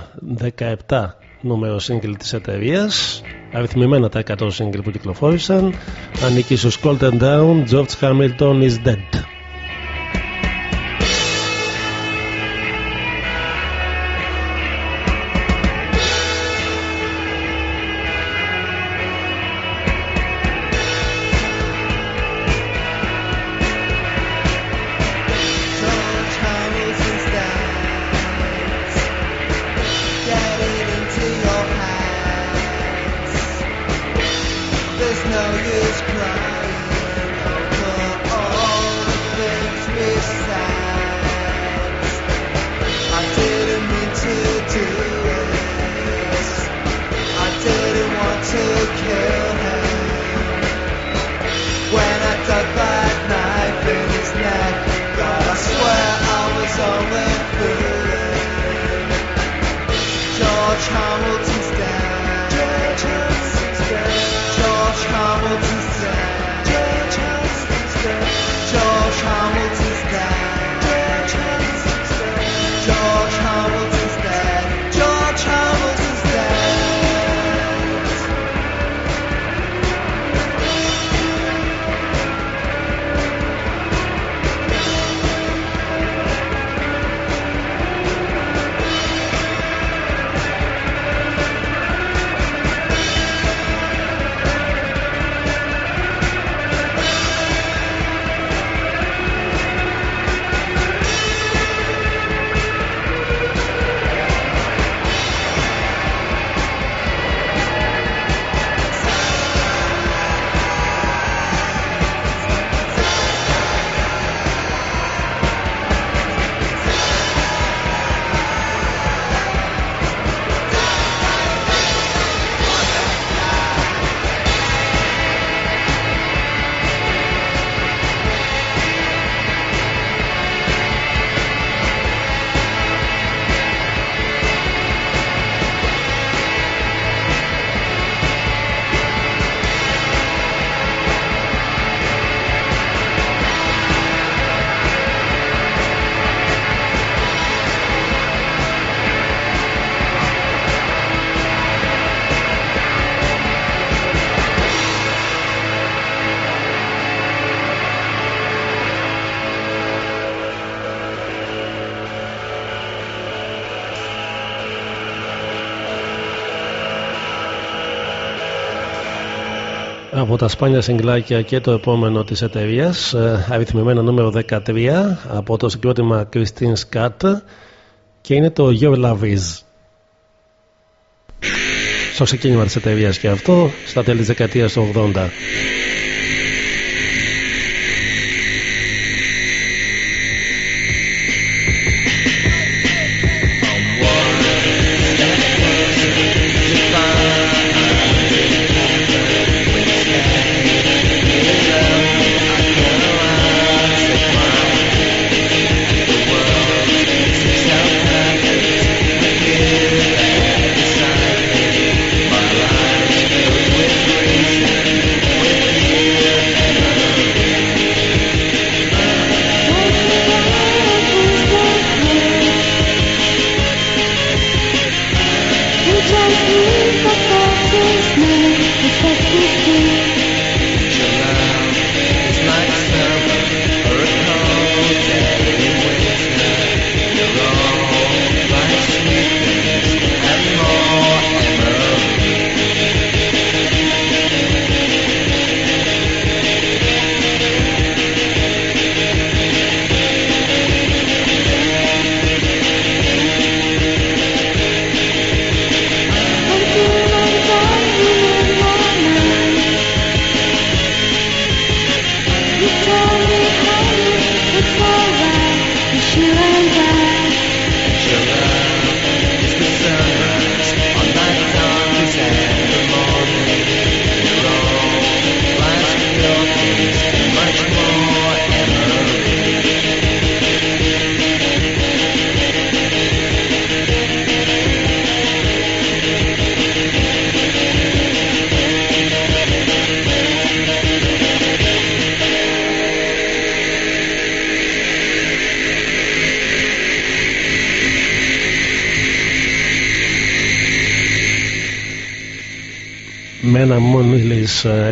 17 νούμερο single της εταιρείας. Αριθμημένα τα 100 single που κυκλοφόρησαν. Ανήκει στο Scroll Down. George Hamilton is Dead τα σπάνια συγκλάκια και το επόμενο της εταιρείας ε, αριθμημένο νούμερο 13 από το συγκρότημα Christine Scott και είναι το Your Love Is. Στο ξεκίνημα της εταιρείας και αυτό στα τέλη της δεκαετίας του 80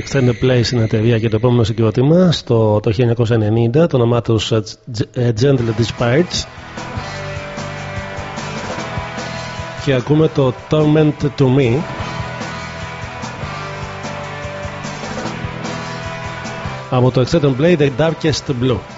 extended play στην εταιρεία και το επόμενο συγκρότημα στο το 1990 το όνομά τους ε, ε, Gentle Despite και ακούμε το Torment to Me. Από το extended play The Darkest Blue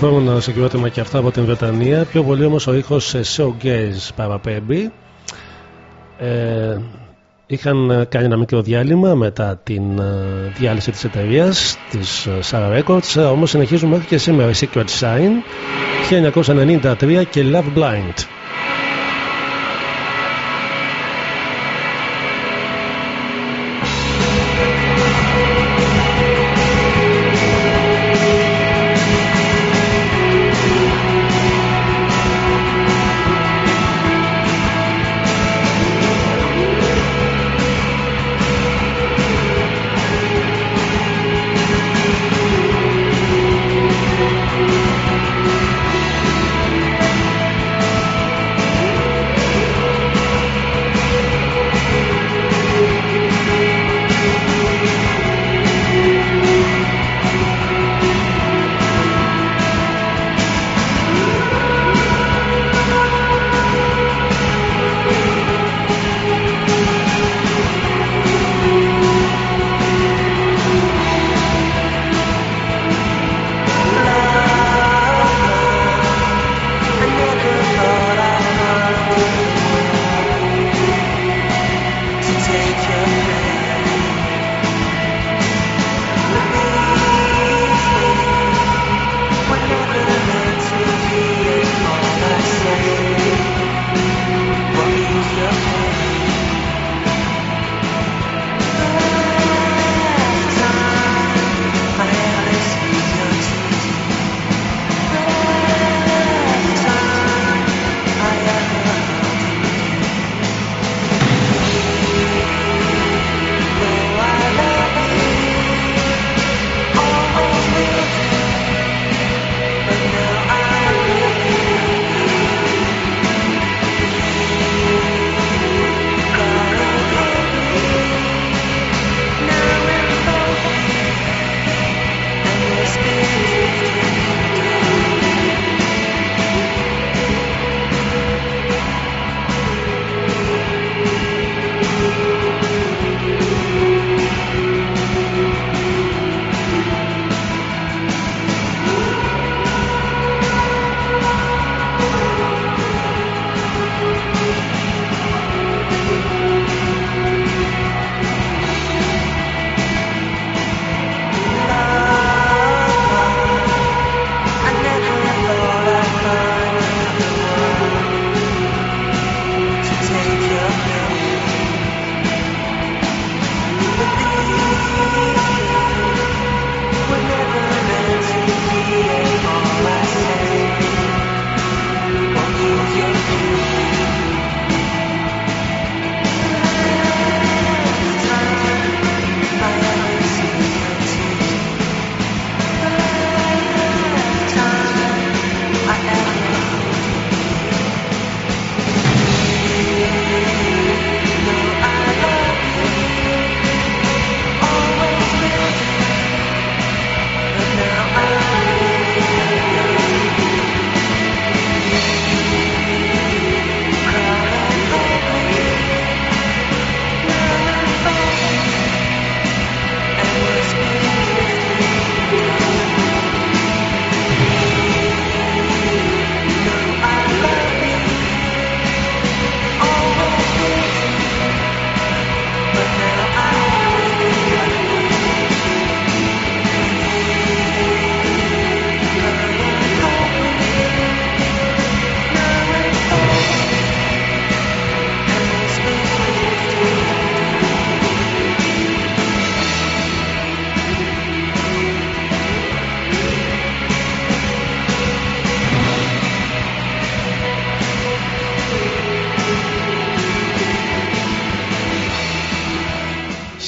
Το επόμενο συγκρότημα και αυτά από την Βρετανία. Πιο πολύ όμως ο ήχος σε showgaze παραπέμπει. Ε, είχαν κάνει ένα μικρό διάλειμμα μετά την ε, διάλυση της εταιρείας της ε, Sarah Records ε, όμως συνεχίζουν μέχρι και σήμερα Secret Sign 1993 και Love Blind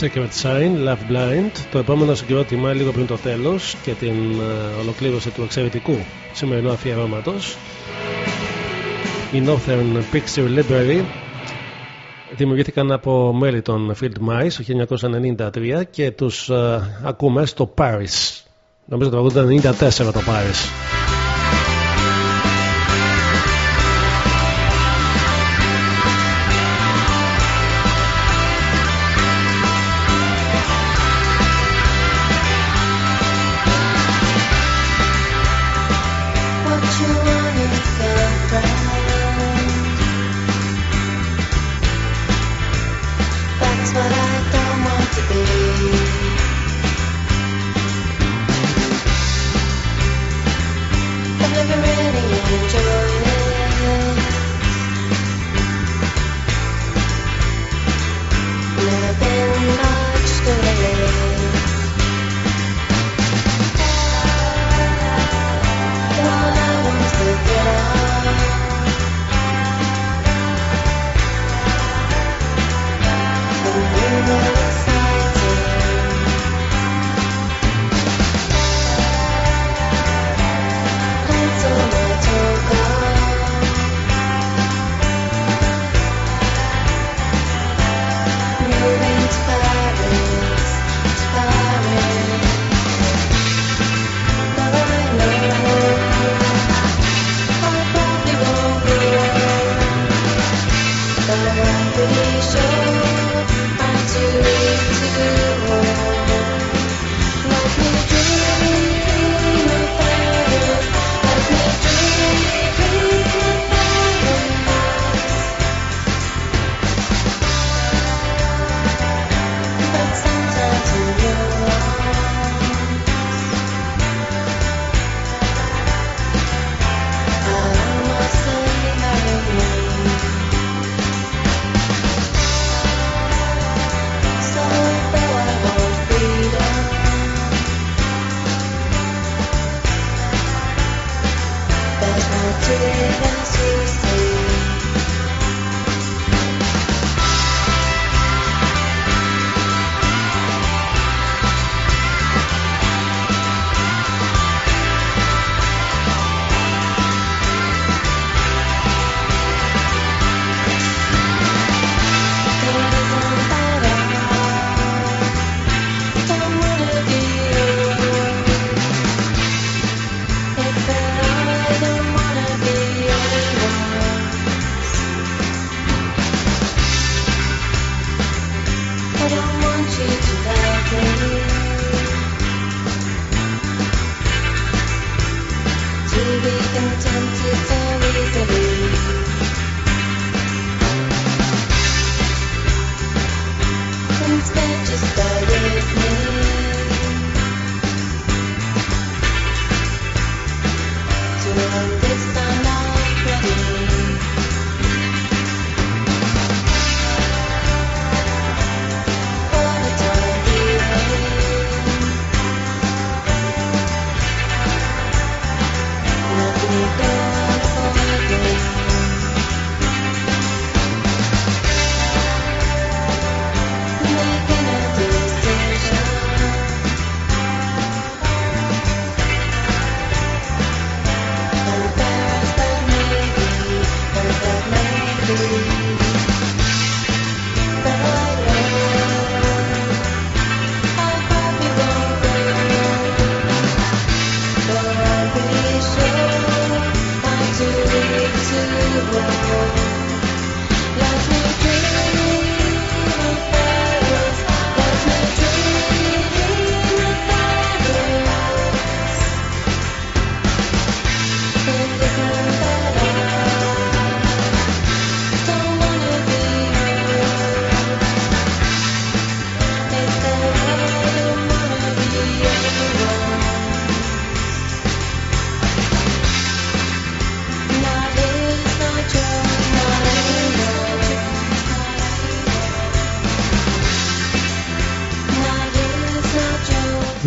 Secret Sign, Love Blind. Το επόμενο συγκρότημα λίγο πριν το τέλος και την ε, ολοκλήρωση του εξαιρετικού σημερινού αφιερώματος. Η Northern Picture Library δημιουργήθηκαν από μέλη των Field Mice το 1993 και τους ε, ακούμε στο Paris. Νομίζω το 1994 το Paris. surrounding show.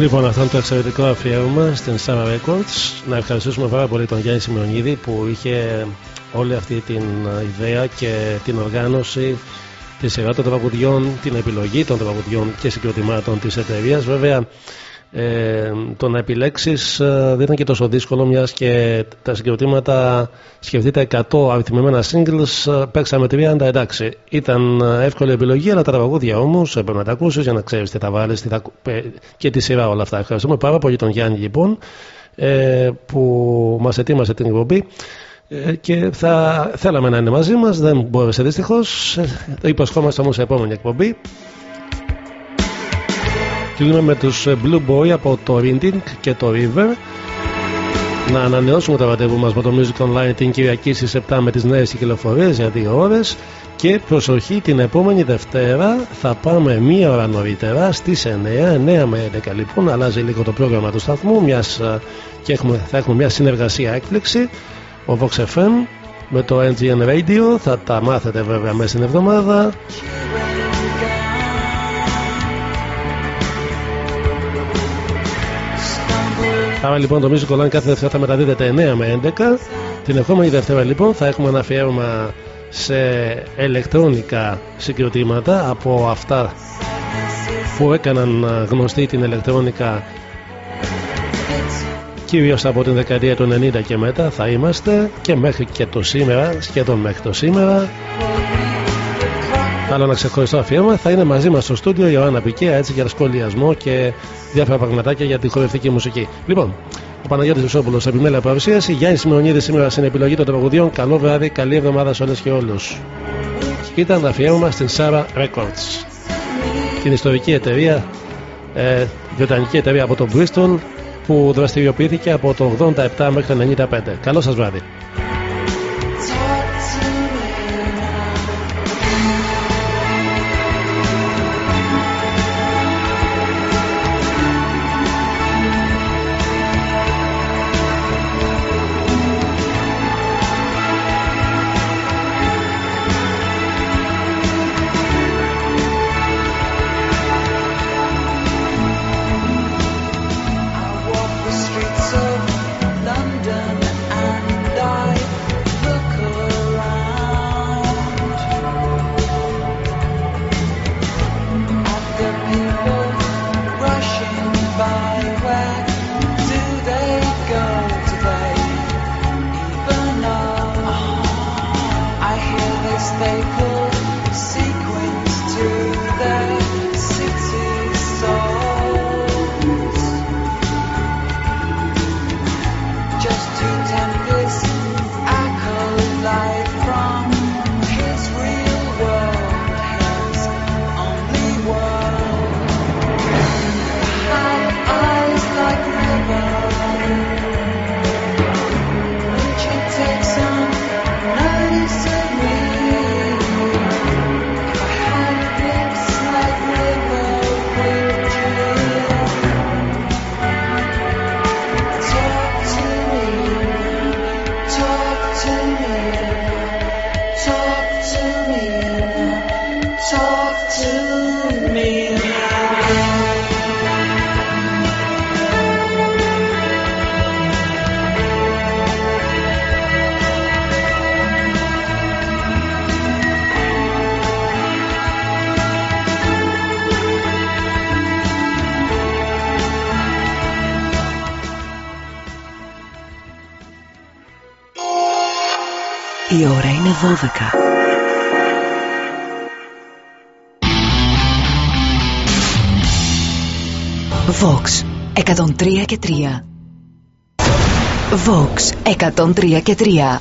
Λοιπόν, αυτό είναι το εξαιρετικό αφιέρωμα στην Summer Records. Να ευχαριστήσουμε πάρα πολύ τον Γιάννη Σιμεωνίδη που είχε όλη αυτή την ιδέα και την οργάνωση τη σειρά των τραγουδιών, την επιλογή των τραγουδιών και συγκροτημάτων της εταιρείας. Βέβαια, ε, το να επιλέξεις ε, δεν ήταν και τόσο δύσκολο, μιας και τα συγκροτήματα σκεφτείτε 100 αριθμημένα singles, ε, παίξαμε 30 εντάξει. Ήταν ε, εύκολη επιλογή, αλλά τα τραγούδια όμως έπρεπε να τα ακούσεις για να ξέρεις τι θα βάλεις και τη σειρά όλα αυτά. Ευχαριστούμε πάρα πολύ τον Γιάννη λοιπόν ε, που μας ετοίμασε την εκπομπή ε, και θα θέλαμε να είναι μαζί μας δεν μπόρεσε δυστυχώς το υποσχόμαστε όμως σε επόμενη εκπομπή Κλείνουμε με τους Blue Boy από το Rinding και το River. Να ανανεώσουμε το ραντεβού μας με το Music Online την Κυριακή στις 7 με τις νέες κυκλοφορίες για 2 ώρες. Και προσοχή την επόμενη Δευτέρα θα πάμε μία ώρα νωρίτερα στις 9, 9 με 11 λοιπόν αλλάζει λίγο το πρόγραμμα του σταθμού μιας, και έχουμε, θα έχουμε μια συνεργασία έκπληξη. Ο Vox FM με το NGN Radio θα τα μάθετε βέβαια μέσα στην εβδομάδα Άρα λοιπόν το Music Online κάθε Δευτέρα θα μεταδίδεται 9 με 11 την επόμενη Δευτέρα λοιπόν θα έχουμε ένα αφιέρωμα σε ηλεκτρονικά συγκροτήματα από αυτά που έκαναν γνωστή την ηλεκτρονικά κυρίως από την δεκαετία του 90 και μετά. Θα είμαστε και μέχρι και το σήμερα, σχεδόν μέχρι το σήμερα άλλο ένα ξεχωριστό αφιέρωμα. Θα είναι μαζί μας στο στούντιο η Ιωάννα Πικέα έτσι για σχολιασμό και διάφορα πραγματάκια για τη χορευτική μουσική. Λοιπόν ο Παναγιώτης Βουσόπουλος επιμέλεια παρουσίαση. Γιάννη Σιμεωνίδη σήμερα στην επιλογή των τραγουδιών. Καλό βράδυ, καλή εβδομάδα σε όλες και όλους. Ήταν αφιέρωμα στην Sarah Records. Την ιστορική εταιρεία ε, βρετανική εταιρεία από το Bristol που δραστηριοποιήθηκε από το 87 μέχρι το 95. Καλό σας βράδυ. Είναι 12. Vox 103 και 3. Vox 103 και 3.